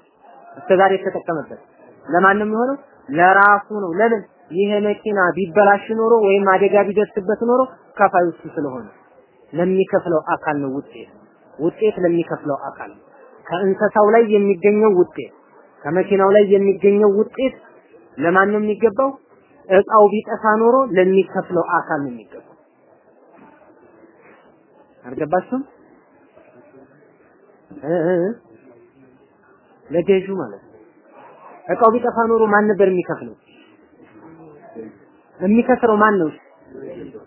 እስከ ዛሬ የተጠቀመበት ለማን ነው የሚሆነው? ለራሱ ነው። ለምን? ይሄ መኪና ቢበላሽ ኖሮ ወይም አደጋ ቢደርስበት ኖሮ ከፋይ እሱ ስለሆነ ለሚከፍለው አካል ነው ውጤት ውጤት ለሚከፍለው አካል ከእንስሳው ላይ የሚገኘው ውጤት ከመኪናው ላይ የሚገኘው ውጤት ለማን ነው የሚገባው? እቃው ቢጠፋ ኖሮ ለሚከፍለው አካል ነው የሚገባው። አልገባችሁም? ለገዡ ማለት ነው። እቃው ቢጠፋ ኖሮ ማን ነበር የሚከፍለው? የሚከስረው ማን ነው?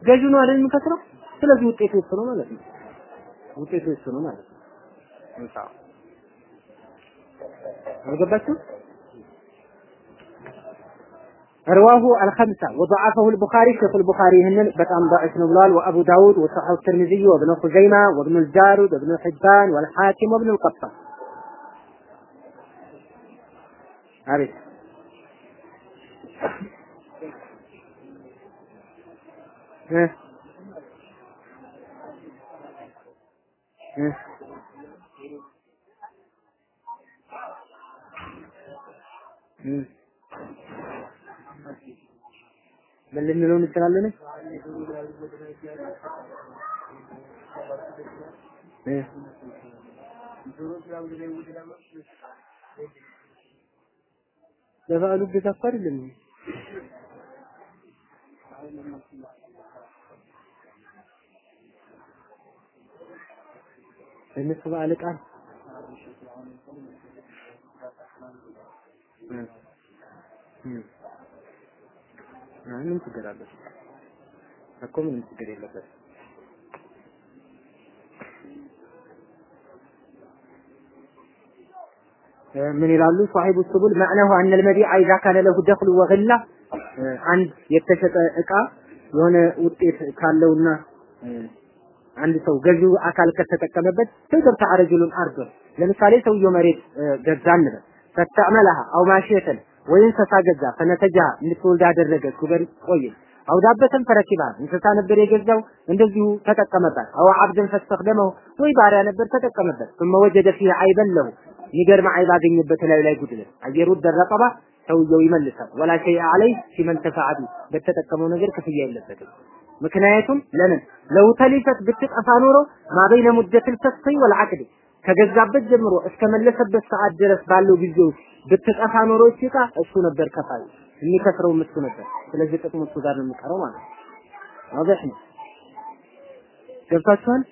ገዡ ነው አይደል የሚከስረው? ስለዚህ ውጤቱ እሱ ነው ማለት ነው። ውጤቱ እሱ ነው ማለት ነው። አልገባችሁም? رواه الخمسة وضعفه البخاري شيخ البخاري هن بتأم ضعيف نبلال وأبو داود وصححه الترمذي وابن خزيمة وابن الجارود وابن حبان والحاكم وابن القطان عرفت؟ ها ها ها ልንለው እንችላለን? ለበዓሉ ቤት እኮ አይደለም። እነሱ በዓል ዕቃ ምንም ችግር አለበት እኮ ምንም ችግር የለበት። ምን ይላሉ? ሷሂቡ ሱቡል መዕነሁ አነ ልመቢዕ ኢዛ ካነ ለሁ ደኽሉ ወግላ። አንድ የተሸጠ እቃ የሆነ ውጤት ካለውና አንድ ሰው ገዢው አካል ከተጠቀመበት ተገብታ ረጁሉን አርዶ ለምሳሌ ሰውየው መሬት ገዛ እንበል ፈተዕመለሃ አው ማሽየተን ወይ እንስሳ ገዛ ፈነተጃ እንድትወልድ አደረገች በል ቆየ። አውዳበተን ፈረኪባ እንስሳ ነበር የገዛው እንደዚሁ ተጠቀመበት አው አብደን ፈስተخدመው ወይ ባሪያ ነበር ተጠቀመበት። ثم وجد فيه عيبا له ይገርም አይብ አገኘበት። ላይ ላይ ጉድለት። አየሩ ደረቀባ ሰውየው ይመልሳል። ወላ ሸይ አለይ ሲመን ተፈዓቢ በተጠቀመው ነገር ክፍያ የለበትም። ምክንያቱም ለምን? ለው ብትጠፋ ኖሮ ማበይነ ሙደትል ፈስይ ወልዓቅድ ከገዛበት ጀምሮ እስከ መለሰበት ሰዓት ድረስ ባለው ጊዜ ብትጠፋ ኖሮ እቺ እሱ ነበር ከፋይ የሚከስረው እሱ ነበር። ስለዚህ ጥቅሙ እሱ ጋር ነው የሚቀረው ማለት ነው። ዋضح ነው። ገብታችኋል?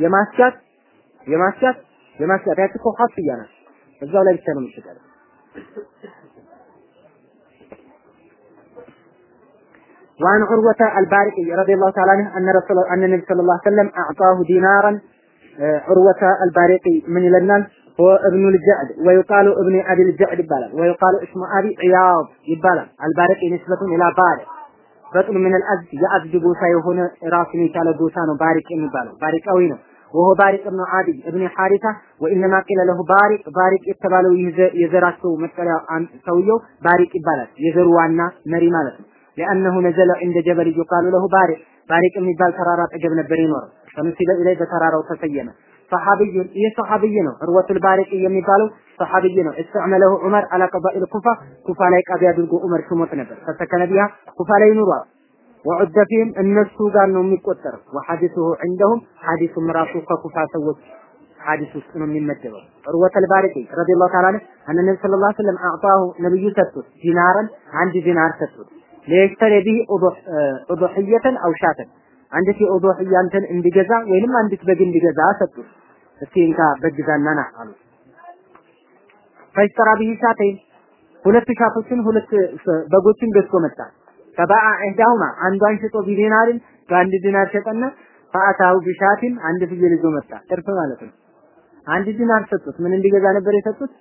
የማስያት የማስያት የማስያት ያቺ እኮ ሀፍያ ናት። እዛው ላይ ብቻ ነው የምትቀረው። وعن عروة البارقي رضي الله تعالى عنه أن رسول أن النبي صلى الله عليه وسلم أعطاه دينارا عروة البارقي من الناس هو ابن الجعد ويقال ابن أبي الجعد يبالا ويقال اسم أبي عياض يبالا البارقي نسبة إلى بارق بطن من الأزد የአዝድ ጎሳ የሆነ ራሱን የቻለ ጎሳ ነው ባሪቅ የሚባለው ባሪቃዊ ነው وهو ባሪቅ ብኑ ዓዲ እብን ሐሪታ ወኢነማ ቂለ ለሁ ባሪቅ ባሪቅ የተባለው የዘራቸው መጠሪያ ሰውየው ባሪቅ ይባላል የዘሩ ዋና መሪ ማለት ነው لأنه نزل عند جبل يقال له بارق بارق የሚባል ተራራ አጠገብ ነበር የኖረው ፈንሲበ ኢለይ በተራራው ተሰየመ ሰሐቢይ ይህ ሰሐቢይ ነው ዑርወቱል ባሪቅ የሚባለው ሰሐቢይ ነው استعمله ዑመር على قضاء الكوفة ኩፋ ላይ ቃቢ አድርጎ ዑመር ሽሞት ነበር ፈሰከነ ቢሃ ኩፋ ላይ ኑሯል ወዑደ ፊህም እነሱ ጋር ነው የሚቆጠረው ወሐዲሱሁ عندهم ሐዲሱም ራሱ ከኩፋ ሰዎች ሐዲስ ውስጥ ነው የሚመደበው ዑርወቱል ባሪቅ ረዲየላሁ ተዓላ ዐንሁ አነ ነብዩ ሰለላሁ ዐለይሂ ወሰለም አዕጣሁ ነብዩ ሰጡት ዲናርን አንድ ዲናር ሰጡት ለይሽተሪ ቢሂ ኡዱሕየተን አው ሻተን አንዲት የኡዱሕያ እንትን እንዲገዛ ወይንም አንዲት በግ እንዲገዛ ሰጡት። እስቲ እንካ በግ ግዛና አሉ። به شاتين ሁለት ሻቶችን ሁለት በጎችን ገዝቶ መጣ። فباع إحداهما አንዷን ሽጦ بدينار በአንድ ዲናር ሸጠና فأتاه بشاة አንድ ፍየል ይዞ መጣ። ትርፍ ማለት ነው። አንድ ዲናር ሰጡት። ምን እንዲገዛ ነበር የሰጡት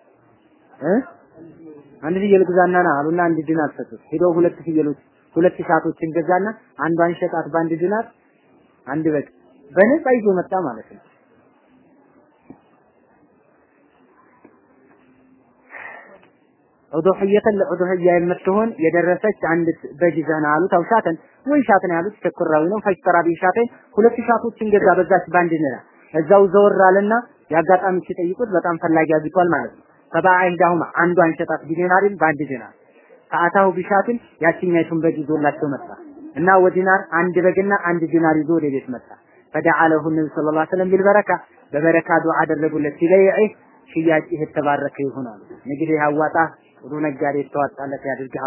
አንድ ፍየል ግዛና ና አሉና አንድ ዲናር ሰጡት። ሄዶ ሁለት ፍየሎች ሁለት ሻቶችን ገዛና አንዷን ሸጣት በአንድ ዲናር አንድ በግ በነፃ ይዞ መጣ ማለት ነው። ኡዱህየተን ለኡዱህያ የምትሆን የደረሰች አንድ በግ ይዘና አሉት። አው ወይ ሻተን ያሉት ተኩራዊ ነው። ፈሽተራ ቢሻተን ሁለት ሻቶችን ገዛ በዛች በአንድ ዲናር እዛው ዘወር አለና የአጋጣሚ ሲጠይቁት በጣም ፈላጊ አግኝቷል ማለት ነው። ፈባአይዳሁማ አንዷን ሸጣት ቢዲናሪን በአንድ ዲናር ከአታሁ ቢሻትን ያችኛይቱን በግ ይዞላቸው መጣ እና ወዲናር አንድ በግና አንድ ዲናር ይዞ ወደ ቤት መጣ። ፈደዓ ለሁ ነብዩ ሰለላሁ ዐለይሂ ወሰለም ቢልበረካ በበረካ ዱዓ አደረጉለት ሲበይዒ ሽያጭ የተባረከ ይሆናል። ንግድ ያዋጣ ጥሩ ነጋዴ የተዋጣለት ያድርግህ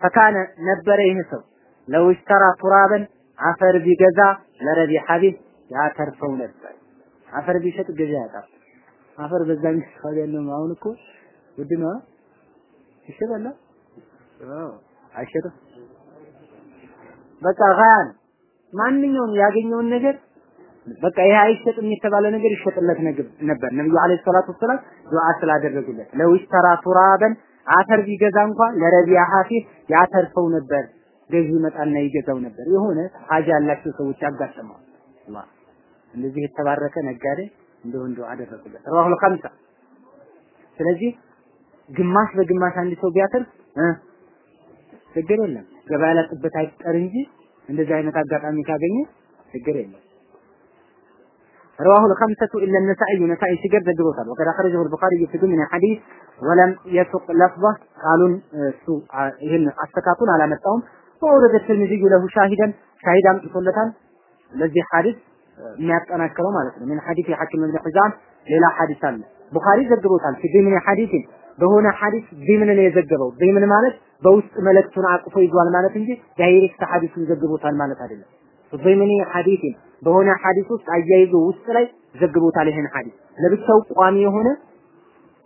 ፈካነ ነበረ ይህ ሰው ለው ሽተራ ቱራበን አፈር ቢገዛ ለረቢሐ ቢህ ያተርፈው ነበር። አፈር ቢሸጥ ገዛ ያጣል። አፈር በዛን ጊዜ ነው። አሁን እኮ ውድ ነው ይሸጣል። አዎ አይሸጥም። በቃ ጋያን ማንኛውም ያገኘውን ነገር በቃ ይሄ አይሸጥም የተባለ ነገር ይሸጥለት ነበር። ነብዩ አለይሂ ሰላቱ ወሰላም ዱዓ ስላደረጉለት ለው ሽተራ ቱራበን አፈር ቢገዛ እንኳን ለረቢያ ሐፊፍ ያተርፈው ነበር። ገዢ ይመጣና ይገዛው ነበር። የሆነ ሀጃ ያላቸው ሰዎች ያጋጥመዋል። እንደዚህ የተባረከ ነጋዴ እንደው እንደው አደረጉለት። ረዋሁል ኸምሳ። ስለዚህ ግማሽ በግማሽ አንድ ሰው ቢያተርፍ እ ችግር የለም ገበያ ላጥበት አይቀር እንጂ እንደዚህ አይነት አጋጣሚ ካገኘ ችግር የለም። رواه الخمسة إلا النسائي نسائي سجر ذكروتال وقد أخرجه البخاري في ضمن حديث ولم يسق لفظه قالوا سوء هن أستكاكون على متهم وأورد الترمذي له شاهدا شاهدا صلتان ለዚህ ሐዲስ የሚያጠናክረው ማለት ነው። ምን ሐዲስ የሐኪም ኢብኑ ሒዛም ሌላ ሐዲስ አለ። ቡኻሪ ዘግቦታል። ፊ ሐዲስ በሆነ ሐዲስ ዲምን ነው የዘገበው። ዲምን ማለት በውስጥ መልእክቱን አቅፎ ይዟል ማለት እንጂ ዳይሬክት ሐዲሱን ዘግቦታል ማለት አይደለም። ዲምን ሐዲስ በሆነ ሐዲስ ውስጥ አያይዞ ውስጥ ላይ ዘግቦታል። ይሄን ሐዲስ ለብቻው ቋሚ የሆነ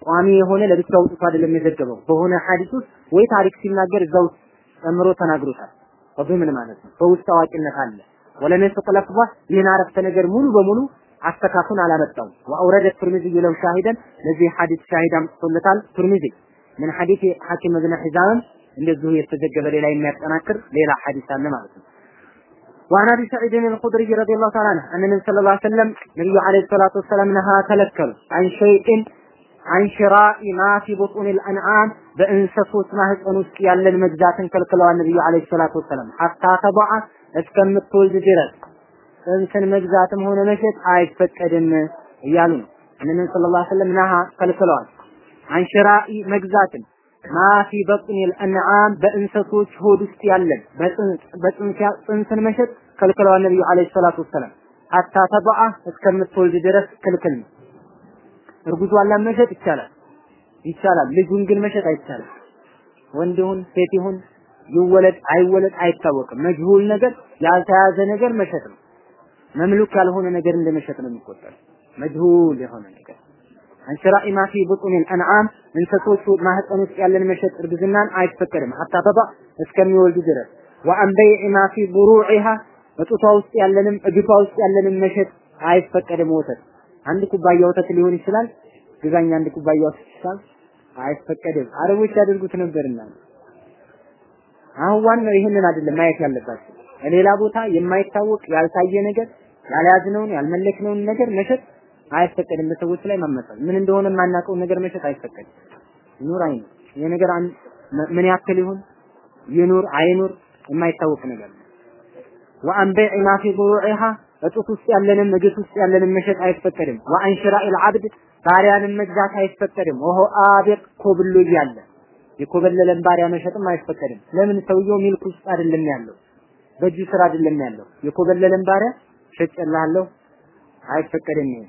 ቋሚ የሆነ ለብቻው አውጥቶ አይደለም የዘገበው። በሆነ ሐዲስ ውስጥ ወይ ታሪክ ሲናገር እዛው ጨምሮ ተናግሮታል። ዲምን ማለት ነው። በውስጥ አዋቂነት አለ። ولم ينطق لفظة لين عرفت نجر مولو بمولو. عستكاثون على مدهو وأورد الترمزي له شاهدا. لذي حديث شاهدا صلتال ترمزي من حديث حاكم ابن حزام. اللي الزهو يستجب لي لأي مات أناكر ليلة حديثة من معظم وعن أبي سعيد الخضري رضي الله تعالى عنه أن من صلى الله عليه وسلم نبي عليه الصلاة والسلام نهى تلكل عن شيء عن شراء ما في بطون الأنعام بإنسفوس ما هزقنوس كيال للمجزات كالقلوان النبي عليه الصلاة والسلام. حتى تضع እስከምትወልድ ድረስ ጽንስን መግዛትም ሆነ መሸጥ አይፈቀድም እያሉ ነው። ነብዩ ሰለላሁ ዐለይሂ ወሰለም ነሃ ከልክለዋል። አንሽራኢ መግዛትን ማፊ በጥኒል አንዓም በእንሰሶች ሆድ ውስጥ ያለን በጽንስን መሸጥ ከልክለዋል ነብዩ አለይሂ ሰላቱ ወሰላም ሐታ ተበዓ እስከምትወልድ ድረስ ክልክል ነው። እርጉዟን መሸጥ ይቻላል ይቻላል። ልጁን ግን መሸጥ አይቻልም። ወንድ ይሁን ሴት ይሁን ይወለድ አይወለድ አይታወቅም። መጅሁል ነገር ያልተያዘ ነገር መሸጥ ነው። መምሉክ ያልሆነ ነገር እንደመሸጥ ነው የሚቆጠረው። መጅሁል የሆነ ነገር አንሽራኢ ማ ፊ ቡጡን አንዓም እንሰሶቹ ማህፀን ውስጥ ያለን መሸጥ እርግዝናን አይፈቀድም። ሐታ ተባ እስከሚወልዱ ድረስ ወአን በይዕ ማ ፊ ቡሩዒሃ በጡቷ ውስጥ ያለንም እግቷ ውስጥ ያለንም መሸጥ አይፈቀድም። ወተት አንድ ኩባያ ወተት ሊሆን ይችላል። ግዛኛ አንድ ኩባያ ወተት ይችላል። አይፈቀድም። አረቦች ያደርጉት ነበርና አሁን ዋናው ይህንን አይደለም ማየት ያለባቸው። ሌላ ቦታ የማይታወቅ ያልታየ ነገር ያልያዝነውን ያልመለክነውን ነገር መሸጥ አይፈቀድም። በሰዎች ላይ ማመጣል ምን እንደሆነ የማናውቀው ነገር መሸጥ አይፈቀድም። ይኑር አይኑር ይሄ ነገር ምን ያክል ይሁን ይኑር አይኑር የማይታወቅ ነገር ነው። ወአን ዱሩዒሃ እጡት ውስጥ ያለንም እግት ውስጥ ያለንም መሸጥ አይፈቀድም። ወአን ሽራኢል ዓብድ ባሪያንም መግዛት አይፈቀድም። ወሆ አቢቅ ኮብሎ እያለ የኮበለለን ባሪያ መሸጥም አይፈቀድም። ለምን ሰውየው ሚልክ ውስጥ አይደለም ያለው፣ በእጁ ስራ አይደለም ያለው። የኮበለለን ባሪያ ሸጬልሃለሁ አይፈቀድም። ይሄ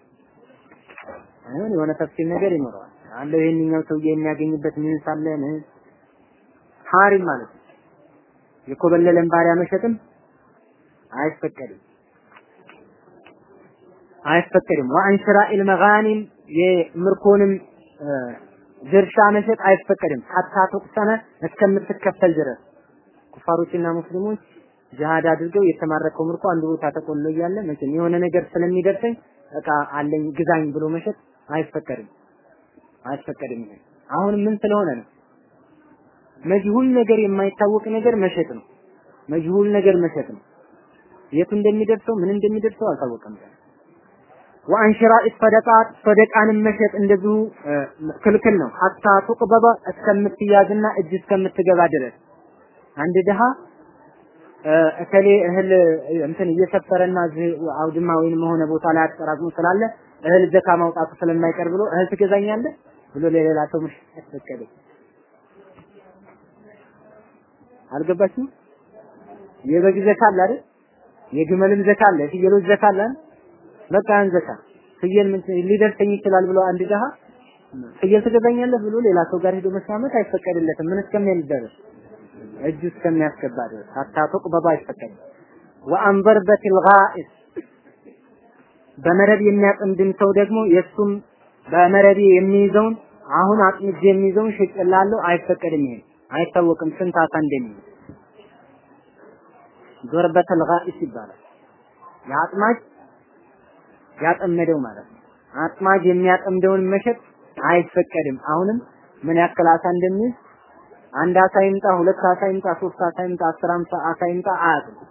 አሁን የሆነ ተፍሲር ነገር ይኖረዋል። አለው ይሄንኛው ሰውዬ የሚያገኝበት ምን ሳለ ሐሪም ማለት ነው። የኮበለለን ባሪያ መሸጥም አይፈቀድም አይፈቀድም። ወአንሽራኢል መጋኒም የምርኮንም ድርሻ መሸጥ አይፈቀድም። ሐታ ተቁሰነ እስከምትከፈል ድረስ ኩፋሮችና ሙስሊሞች ጅሃድ አድርገው የተማረከው ምርኮ አንድ ቦታ ተቆልሎ እያለ መቼም የሆነ ነገር ስለሚደርሰኝ እቃ አለኝ ግዛኝ ብሎ መሸጥ አይፈቀድም አይፈቀድም። ይሄ አሁን ምን ስለሆነ ነው? መጅሁል ነገር የማይታወቅ ነገር መሸጥ ነው። መጅሁል ነገር መሸጥ ነው። የቱ እንደሚደርሰው ምን እንደሚደርሰው አልታወቀም። ወአንሽራ ሰደቃት ሰደቃንም መሸጥ እንደዚሁ ክልክል ነው። ሐታ ቱቅበበ እስከምትያዝና እጅ እስከምትገባ ድረስ አንድ ድሃ እከሌ እህል እንትን እየሰፈረና አውድማ ወይንም የሆነ ቦታ ላይ አጠራቅሞ ስላለ እህል ዘካ ማውጣቱ ስለማይቀር ብሎ እህል ትገዛኛለህ ብሎ ለሌላ ሰው መሸጥ አይፈቀድም። አልገባችሁም? የበግ ዘካ አለ አይደል? የግመልም ዘካ አለ፣ የፍየሎች ዘካ አለ። በቃ ያን ዘካ ፍየል ምን ሊደርሰኝ ይችላል ብሎ አንድ ድሃ ፍየል ትገዛኛለህ ብሎ ሌላ ሰው ጋር ሄዶ መሻመት አይፈቀድለትም። ምን እስከሚል ድረስ እጁ እስከሚያስገባ ድረስ ሀታ ቱቅበض አይፈቀድም። ወአንበርበት ልጋኢስ በመረብ የሚያጠምድን ሰው ደግሞ የእሱም በመረብ የሚይዘውን አሁን አጥምጄ የሚይዘውን ሽጭላለሁ አይፈቀድም። ይሄ አይታወቅም ስንት አሳ እንደሚይዝ ዶርበት ልጋኢስ ይባላል። የአጥማጅ ያጠመደው ማለት ነው። አጥማጅ የሚያጠምደውን መሸጥ አይፈቀድም። አሁንም ምን ያክል አሳ እንደሚይዝ አንድ አሳ ይምጣ፣ ሁለት አሳ ይምጣ፣ ሶስት አሳ ይምጣ፣ አስር አምሳ አሳ ይምጣ አያውቅም።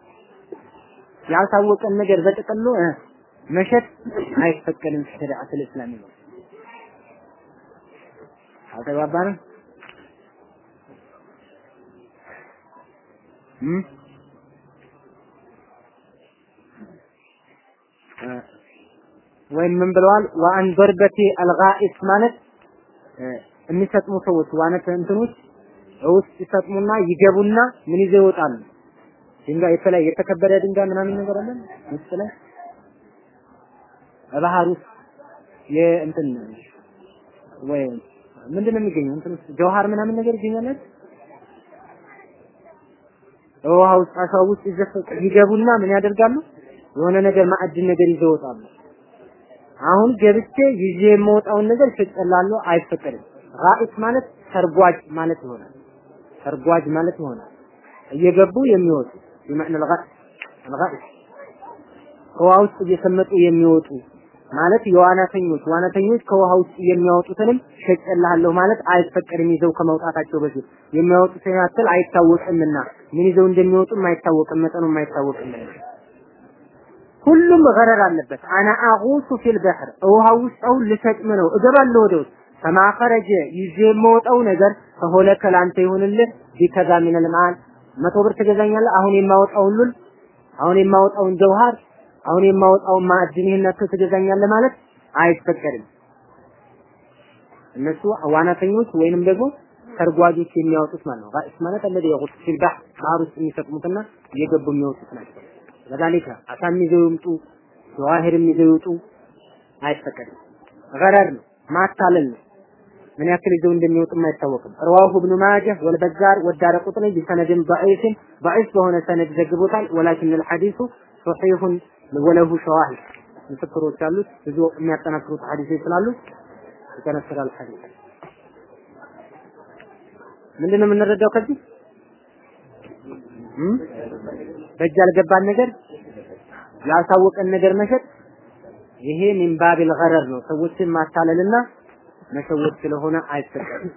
ያልታወቀን ነገር በጥቅሉ እ መሸጥ አይፈቀድም ሸሪዓቱል እስላሚ ነው። አልተግባባንም? እም ወይም ምን ብለዋል? ወአን ዘርበቲ አልጋኢስ ማለት የሚሰጥሙ ሰዎች ዋነት እንትኖች ውስጥ ይሰጥሙና ይገቡና ምን ይዘው ይወጣሉ? ድንጋይ የተለያየ የተከበረ ድንጋይ ምናምን ነገር አለ ውስጥ ላይ ባህር ውስጥ የእንትን ወይ ምንድን ነው የሚገኘው? እንትን ውስጥ ጀውሃር ምናምን ነገር ይገኛል። ውሃ ውስጥ አሳ ውስጥ ይገቡና ምን ያደርጋሉ? የሆነ ነገር ማዕድን ነገር ይዘው ይወጣሉ። አሁን ገብቼ ይዤ የምወጣውን ነገር ሽጥላለሁ፣ አይፈቀድም። ራኢት ማለት ሰርጓጅ ማለት ይሆናል። ሰርጓጅ ማለት ይሆናል። እየገቡ የሚወጡ ይመዕን ልጋት ከውሃ ውስጥ እየሰመጡ የሚወጡ ማለት የዋናተኞች ዋናተኞች ከውሃ ውስጥ የሚያወጡትንም ሸጨልሃለሁ ማለት አይፈቀድም። ይዘው ከመውጣታቸው በፊት የሚያወጡትን ያክል አይታወቅምና ምን ይዘው እንደሚወጡም አይታወቅም፣ መጠኑም አይታወቅምና ሁሉም ገረር አለበት። አና አጉሱ ፊል በህር ውሃ ውስጥ አሁን ልሰጥም ነው እገባለሁ ወደ ውስጥ ኸረጀ ይዤ የምወጣው ነገር ከሆነ ከላንተ ይሁንልህ ቢከዛ ሚነል ማል መቶ ብር ትገዛኛለህ። አሁን የማወጣውን ሉል አሁን የማወጣውን ጀውሃር አሁን የማወጣውን ማዕድን ይህን ያክል ትገዛኛለህ ማለት አይፈቀድም። እነሱ ዋናተኞች ወይንም ደግሞ ሰርጓጆች የሚያወጡት ማለት ነው። ማለት አለደ የቁጥ ፊል ባህ ባህር ውስጥ የሚሰጥሙትና የሚወጡት ናቸው። ለዛሊከ አሳም ይዘው ይምጡ፣ ጀዋሂርም ይዘው ይውጡ አይፈቀድም። ገረር ነው፣ ማታለል ነው። ምን ያክል ይዘው እንደሚወጡም አይታወቅም። ረዋሁ ኢብኑ ማጀህ ወልበዛር ወዳረ ቁጥኒ ቢሰነድን ضعيف ضعيف በሆነ ሰነድ ዘግቦታል። ወላኪን الحديث صحيح ወለሁ ሸዋሂድ ምስክሮች አሉት። ብዙ የሚያጠናክሩት ሐዲሶች ስላሉት ይተነስራል ሐዲስ ምንድነው የምንረዳው ከዚህ በእጅ ያልገባን ነገር ያልታወቀን ነገር መሸጥ ይሄ ሚን ባቢል ገረር ነው። ሰዎችን ማታለልና መሸወድ ስለሆነ አይፈቀድም።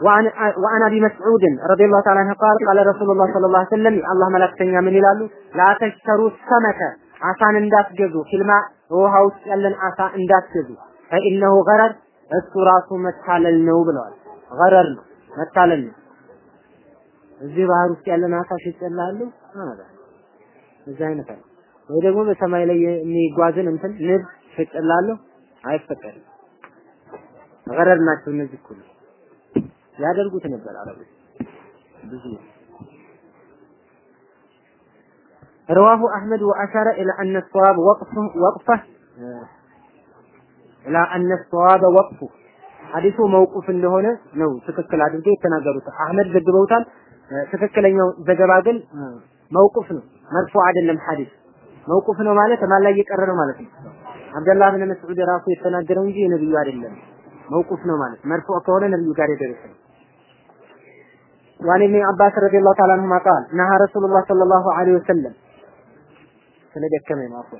وعن وعن ابي مسعود رضي الله تعالى عنه قال قال رسول الله صلى الله عليه وسلم الله መላእክተኛ ምን ይላሉ? لا تشتروا السمك አሳን እንዳትገዙ ፊልማ ውሃ ውስጥ ያለን አሳ እንዳትገዙ فإنه غرر እሱ ራሱ መታለል ነው ብለዋል። ገረር ነው መታለል ነው። እዚህ ባህር ውስጥ ያለን አሳ ሽጨላለሁ አለ እዚህ አይነት አለ ወይ ደግሞ በሰማይ ላይ የሚጓዝን እንትን ንብ ሽጨላለሁ አይፈቀድም። ገረር ናቸው እነዚህ ሁሉ ያደርጉት ነበር አረቦች ብዙ رواه أحمد وأشار إلى أن الصواب وقفه وقفه إلى أن الصواب وقفه ሐዲሱ መውቁፍ እንደሆነ ነው ትክክል አድርገው የተናገሩት። አህመድ ዘግበውታል። ትክክለኛው ዘገባ ግን መውቁፍ ነው፣ መርፎ አይደለም። ሐዲስ መውቁፍ ነው ማለት ማን ላይ የቀረ ነው ማለት ነው። አብደላህ ብን መስዑድ ራሱ የተናገረው እንጂ የነብዩ አይደለም። መውቁፍ ነው ማለት መርፎ ከሆነ ነብዩ ጋር የደረሰ ነው። وعن ابن عباس رضي الله تعالى عنهما قال نهى رسول الله صلى الله عليه وسلم ስለደከመኝ ነው አፎ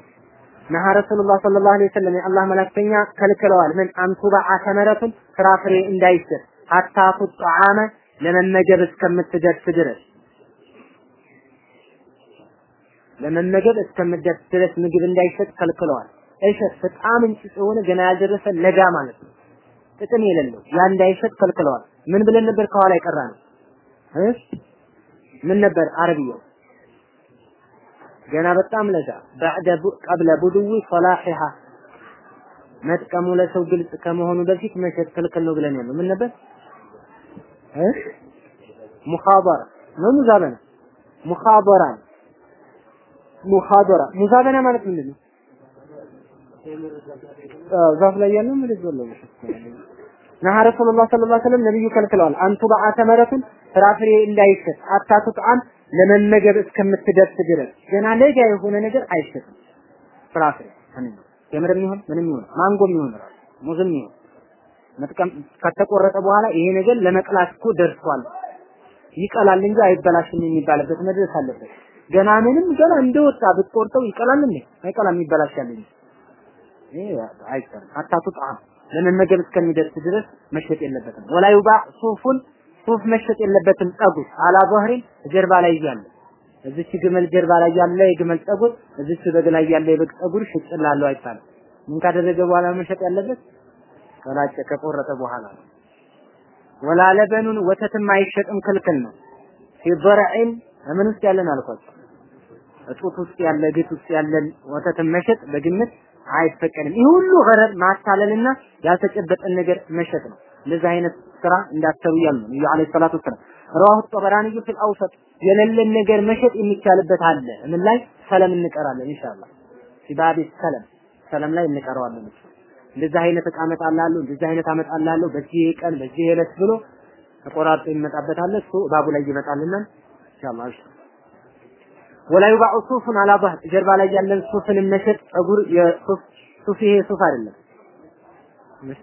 ነሃ ረሱሉላህ ሰለላሁ ዐለይሂ ወሰለም የአላህ መላክተኛ ከልክለዋል። ምን አንቱባ አተመረቱን ፍራፍሬ እንዳይሰጥ ሀታ ጡዓመ ለመመገብ እስከምትደርስ ድረስ ለመመገብ እስከምትደርስ ድረስ ምግብ እንዳይሰጥ ከልክለዋል። እሸት በጣም እንጭጭ የሆነ ገና ያልደረሰ ለጋ ማለት ነው፣ ጥቅም የሌለው ያ እንዳይሸጥ ከልክለዋል። ምን ብለን ነበር ከኋላ የቀራ ነው? ምን ነበር አረብያው ገና በጣም ለጋ بعد قبل بدو صلاحها መጥቀሙ ለሰው ግልጽ ከመሆኑ በፊት መሸጥ ክልክል ነው ብለን ያለው ምን ነበር እ ሙኻበራ። ነው ሙዛበና ሙኻበራ። ሙኻበራ። ሙዛበና ማለት ምንድን ነው ዛፍ ላይ ያለው ምን ይዘለው ነሐ ረሱላህ ሰለላሁ ዐለይሂ ነብዩ ከልክለዋል። አንቱ በአተ መረቱን ፍራፍሬ እንዳይሸጥ አታቱጣን ለመመገብ እስከምትደርስ ድረስ። ገና ለጋ የሆነ ነገር አይሸጥም። ፍራፍሬ ምንም ይሁን ምንም ይሁን። ማንጎም ይሁን ሙዝም ይሁን መጥቀም ከተቆረጠ በኋላ ይሄ ነገር ለመቅላት እኮ ደርሷል፣ ይቀላል እንጂ አይበላሽም የሚባልበት መድረስ አለበት። ገና ምንም ገና እንደወጣ ብትቆርጠው ይቀላል እንዴ? አይቀላም፣ ይበላሻል እንጂ ይሄ አይቀርም። አታቱ ጣም ለመመገብ እስከሚደርስ ድረስ መሸጥ የለበትም። ወላ ዩባ ሱፉን ሱፍ መሸጥ የለበትም። ጠጉር አላ ባህሪን ጀርባ ላይ ያለ እዚች ግመል ጀርባ ላይ ያለ የግመል ጸጉር፣ እዚች በግ ላይ ያለ የበግ ጸጉር ሽጭ አይባልም። ምን ካደረገ በኋላ መሸጥ ያለበት ከላጨ ከቆረጠ በኋላ ነው። ወላ ለበኑን ወተትም አይሸጥም ክልክል ነው። ፊ ምን ውስጥ ያለን አልኳቸው። እጡት ውስጥ ያለ ቤት ውስጥ ያለን ወተትን መሸጥ በግምት አይፈቀድም። ይህ ሁሉ ገረድ ማታለልና ያልተጨበጠን ነገር መሸጥ ነው። እንደዚህ አይነት ስራ እንዳትሰሩ እያሉ ነው ነብዩ ሰላቱ ወሰላም። ረዋሁ ጠበራኒ ፊል አውሰጥ የሌለን ነገር መሸጥ የሚቻልበት አለ። ምን ላይ ሰለም እንቀራለን ኢንሻአላህ ሲባቢ ሰለም ሰለም ላይ እንቀረዋለን። እንደዚህ አይነት እቃ አመጣላለሁ፣ እንደዚህ አይነት አመጣላለሁ፣ በዚህ ቀን በዚህ ዕለት ብሎ ተቆራርጦ ይመጣበታል። እሱ ባቡ ላይ ይመጣልና ኢንሻአላህ ወላ ዩባዑ ሱፍን አላ ባህር ጀርባ ላይ ያለን ሱፍን መሸጥ ጸጉር የሱፍ ሱፍ ይሄ ሱፍ አይደለም። እሺ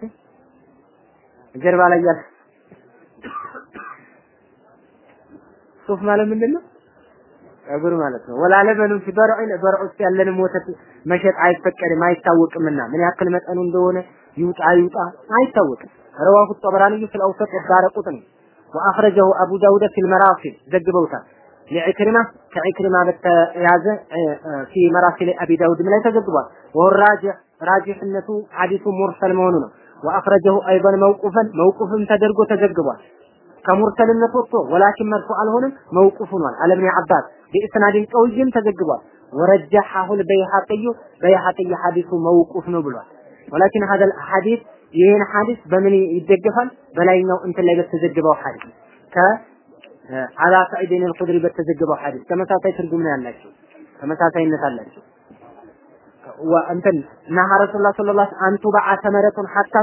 ጀርባ ላይ ያለ ሱፍ ማለት ምንድን ነው? ጸጉር ማለት ነው። ወላ ለበኑ ፊ በርዕን በርዕ ውስጥ ወተት መሸጥ አይፈቀድም አይታወቅምና ምን ያክል መጠኑ እንደሆነ ይውጣ ይውጣ አይታወቅም። ረዋሁ ጠበራንዩ ፊል አውሰጥ ዳረ ቁጥኒ وأخرجه أبو داود في المراسيل ዘግበውታል። لعكرمة ከዕክሪማ በተያዘ في مراسيل أبي داود ም ላይ ተዘግቧል። والراجح ራጅሕነቱ ሐዲሱ مرسل መሆኑ ነው። وأخرجه أيضا موقوفا موقوف ም ተደርጎ ተዘግቧል። ከሙርሰልነት ወጥቶ ولكن مرفوع አልሆነም موقوف ሆኗል። على ابن عباس بإسناد قوي ም ተዘግቧል። ورجحه البيهقي በይሐቅይ ሐዲሱ موقوف ነው ብሏል። ولكن هذا الحديث ይህን ሐዲስ በምን ይደገፋል? በላይኛው እንትን ላይ በተዘገበው ሐዲስ ከ አላ ሰዒድን አልኹድሪ በተዘገበው ሐዲስ ተመሳሳይ ትርጉም ነው ያላቸው፣ ተመሳሳይነት አላቸው። ወእንትን ነሃ ረሱላህ ሰለላሁ ዐለይሂ አንቱ በዐ ተመረቱን ሐታ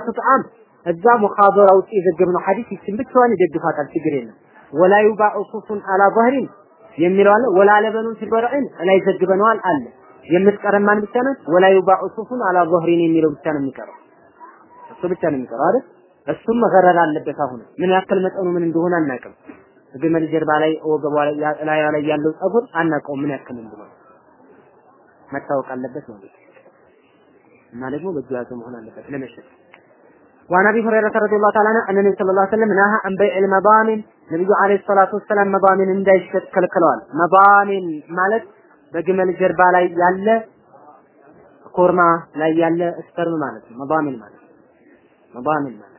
እዛ ሙኻበራ ውስጥ የዘገብነው ሐዲስ ይችን ብቻዋን ይደግፋታል። ችግር የለም። ወላ ዩባዑ ሱፉን አላ ባህሪን የሚለው አለ። ወላ ለበኑን ሲበርዕን ላይ ዘግበነዋል አለ። የምትቀረማን ብቻ ነው? ወላ ዩባዑ ሱፉን አላ ባህሪን የሚለው ብቻ ነው የሚቀረው። እሱ ብቻ ነው የሚቀረው አይደል? እሱም መገረር አለበት። አሁን ምን ያክል መጠኑ ምን እንደሆነ አናውቅም። ግመል ጀርባ ላይ ወገቧ ላይ ላይ ያለው ጸጉር አናውቀውም ምን ያክል እንደሆነ መታወቅ አለበት ማለት እና ደግሞ በእጁ ያዘ መሆን አለበት ለመሸጥ وعن ابي هريره رضي الله تعالى عنه ان النبي صلى الله عليه وسلم نهى عن بيع المضامن ነብዩ አለይሂ ሰላቱ ወሰላም መባሚን እንዳይሸጥ ከልክለዋል። መባሚን ማለት በግመል ጀርባ ላይ ያለ ኮርማ ላይ ያለ ስፐርም ማለት ነው። መባሚን ማለት መባሚን ማለት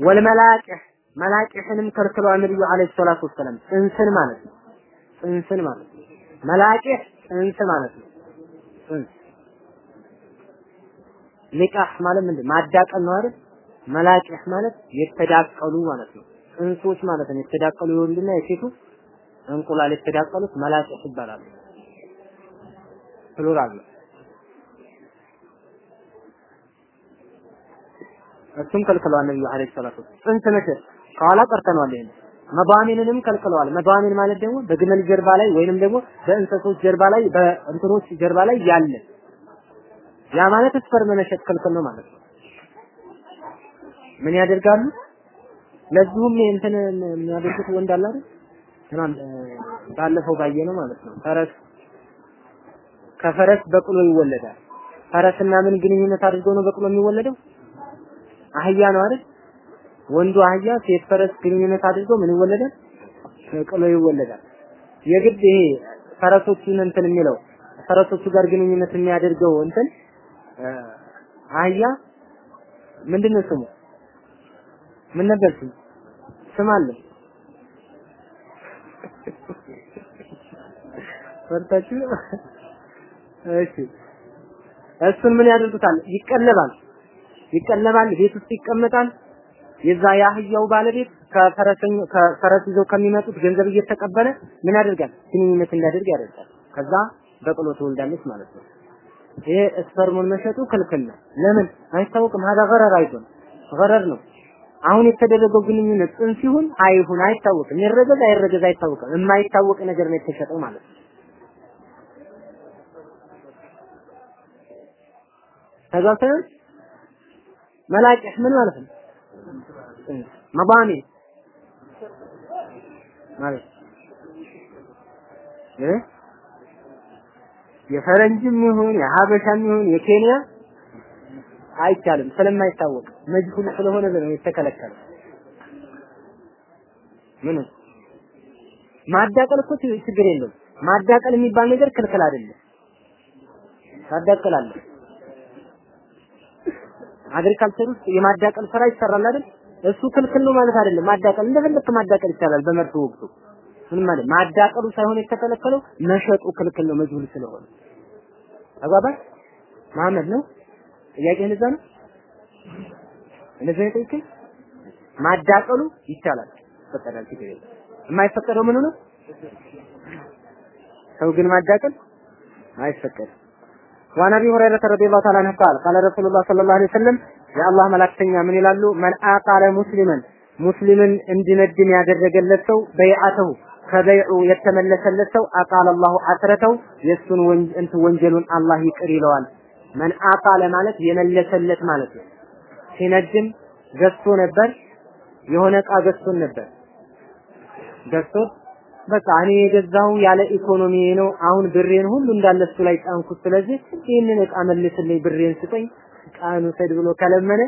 ወልመላቂህ መላቂህንም ከልክለዋል ነብዩ አለይሂ ሰላቱ ወሰላም ጽንስን ማለት ነው። ጽንስን ማለት ነው። መላቂህ ጽንስ ማለት ነው። ጽንስ ኒቃህ ማለት ምንድን ማዳቀል ነው አይደል? መላቂህ ማለት የተዳቀሉ ማለት ነው። ጽንሶች ማለት ነው። የተዳቀሉ የወንድና የሴቱ እንቁላል የተዳቀሉት መላቂህ ይባላሉ። ፕሉራል ነው። እሱም ከልክለዋል ነብዩ አለይሂ ሰላቱ ጽንስ መሸጥ ከኋላ ቀርተነዋል። ይሄን መባሚንንም ከልክለዋል። መባሚን ማለት ደግሞ በግመል ጀርባ ላይ ወይንም ደግሞ በእንሰሶች ጀርባ ላይ በእንትኖች ጀርባ ላይ ያለ ያ ማለት ስፐርም መሸጥ ክልክል ነው ማለት ነው። ምን ያደርጋሉ? ለዚሁም እንትን የሚያደርጉት ወንድ አለ አይደል? ባለፈው ባየ ነው ማለት ነው። ፈረስ ከፈረስ በቅሎ ይወለዳል። ፈረስና ምን ግንኙነት አድርገው ነው በቅሎ የሚወለደው? አህያ ነው አይደል? ወንዱ አህያ ሴት ፈረስ ግንኙነት አድርገው ምን ይወለዳል? በቅሎ ይወለዳል። የግድ ይሄ ፈረሶቹን እንትን የሚለው ፈረሶቹ ጋር ግንኙነት የሚያደርገው እንትን አህያ ምንድን ነው ስሙ? ምን ነበር ስሙ? ስም አለ። ፈርታችሁ እሺ። እሱን ምን ያደርጉታል? ይቀለባል፣ ይቀለባል፣ ቤት ውስጥ ይቀመጣል። የዛ የአህያው ባለቤት ከፈረሰኝ ከፈረስ ይዘው ከሚመጡት ገንዘብ እየተቀበለ ምን ያደርጋል? ግንኙነት እንዲያደርግ ያደርጋል። ከዛ በቅሎ ትወልዳለች ማለት ነው። ይሄ ስፐርሙን መሸጡ ክልክል ነው። ለምን አይታወቅም። ሀዳ ገረር አይቶን ገረር ነው። አሁን የተደረገው ግንኙነት ጽንስ ሲሆን አይሁን አይታወቅም። ይረገዝ አይረገዝ አይታወቅም። የማይታወቅ ነገር ነው የተሸጠው ማለት ነው። ተጋብተን መላጭህ ምን ማለት ነው? መባኒ ማለት እ የፈረንጅም ይሁን የሀበሻም ይሁን የኬንያ አይቻልም ስለማይታወቅ መጅሁል ስለሆነ ነው የተከለከለው። ምን ማዳቀል እኮ ችግር የለውም። ማዳቀል የሚባል ነገር ክልክል አይደለም። ታዳቅላለህ። አግሪካልቸር ውስጥ የማዳቀል ስራ ይሰራል አይደል? እሱ ክልክል ነው ማለት አይደለም። ማዳቀል እንደፈለክ ማዳቀል ይቻላል በመርቱ ወቅቱ ምን ማለት ማዳቀሉ ሳይሆን የተከለከለው መሸጡ ክልክል ነው መጅቡል ስለሆነ። አባባል መሐመድ ነው? ጥያቄ እንደዛ ነው? እንደዛ ነው ማዳቀሉ ይቻላል። ይፈቀዳል ችግር የማይፈቀደው ምኑ ነው? ሰው ግን ማዳቀል አይፈቀድም። وعن ابي هريره رضي الله تعالى عنه قال قال رسول الله صلى الله عليه ምን ይላሉ? من اقال مسلما. مسلما እንዲነድም ያደረገለት ሰው በይዓተሁ ከበይዑ የተመለሰለት ሰው አቃለ አላሁ አስረተው የእሱን እንትን ወንጀሉን አላህ ይቅር ይለዋል። መን አቃለ ማለት የመለሰለት ማለት ነው። ሲነድም ገዝቶ ነበር፣ የሆነ እቃ ገዝቶን ነበር። ገዝቶ በቃ እኔ የገዛው ያለ ኢኮኖሚ ነው፣ አሁን ብሬን ሁሉ እንዳለ እሱ ላይ ጫንኩት። ስለዚህ ይህንን እቃ መልስልኝ፣ ብሬን ስጠኝ፣ እቃን ውሰድ ብሎ ከለመነ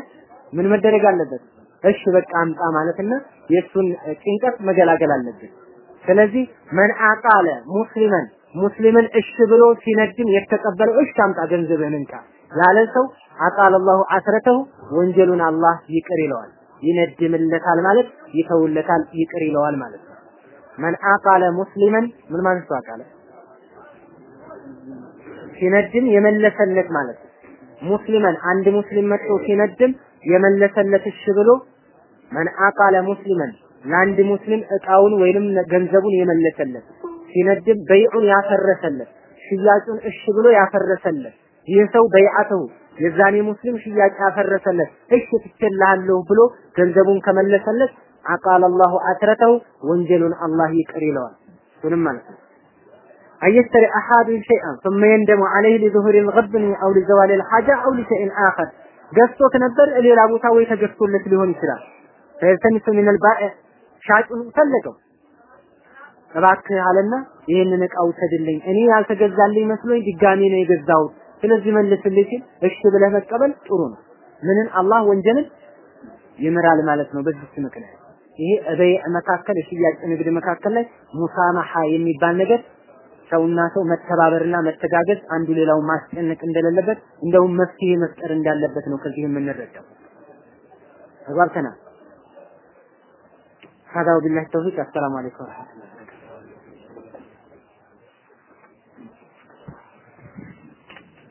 ምን መደረግ አለበት? እሺ በቃ አምጣ ማለትና የእሱን ጭንቀት መገላገል አለበት። ስለዚህ መን አቃለ ሙስሊመን ሙስሊምን እሺ ብሎ ሲነድም የተቀበለው እሺ አምጣ ገንዘብህን እንካ ያለ ሰው አቃለ አላሁ አስረተሁ ወንጀሉን አላህ ይቅር ይለዋል። ይነድምለታል ማለት ይተውለታል፣ ይቅር ይለዋል ማለት ነው። መን አቃለ ሙስሊመን ምን ማለት ነው? አቃለ ሲነድም የመለሰለት ማለት ነው። ሙስሊመን አንድ ሙስሊም መጥቶ ሲነድም የመለሰለት እሺ ብሎ መን አቃለ ሙስሊመን ለአንድ ሙስሊም እቃውን ወይንም ገንዘቡን የመለሰለት ሲነድም በይዑን ያፈረሰለት ሽያጩን እሺ ብሎ ያፈረሰለት ይህ ሰው በይዓተው የዛኔ ሙስሊም ሽያጭ ያፈረሰለት እሺ ትችላለሁ ብሎ ገንዘቡን ከመለሰለት አቃለ አላሁ አስረተው ወንጀሉን አላህ ይቅር ይለዋል። እሱንም ማለት ነው أيشتري أحد شيئا ثم يندم عليه لظهور الغبن أو لزوال الحاجة أو لشيء آخر ገዝቶት ነበር ሌላ ቦታ ወይ ተገዝቶለት ሊሆን ይችላል። ፈየልተሚሱ ሚን አልባኢዕ ሻጩን ፈለገው እባክህ አለና ይህንን እቃ ውሰድልኝ፣ እኔ ያልተገዛልኝ መስሎኝ ድጋሜ ነው የገዛሁት፣ ስለዚህ መልስልኝ ሲል እሺ ብለህ መቀበል ጥሩ ነው። ምንን አላህ ወንጀልን ይምራል ማለት ነው። በዚህ ምክንያት ይሄ በይዕ መካከል የሽያጭ ንግድ መካከል ላይ ሙሳማሐ የሚባል ነገር ሰውና ሰው መተባበርና መተጋገዝ አንዱ ሌላው ማስጨነቅ እንደሌለበት እንደውም መፍትሄ መፍጠር እንዳለበት ነው ከዚህ የምንረዳው። ተግባብተናል። هذا وبالله التوفيق السلام عليكم ورحمة الله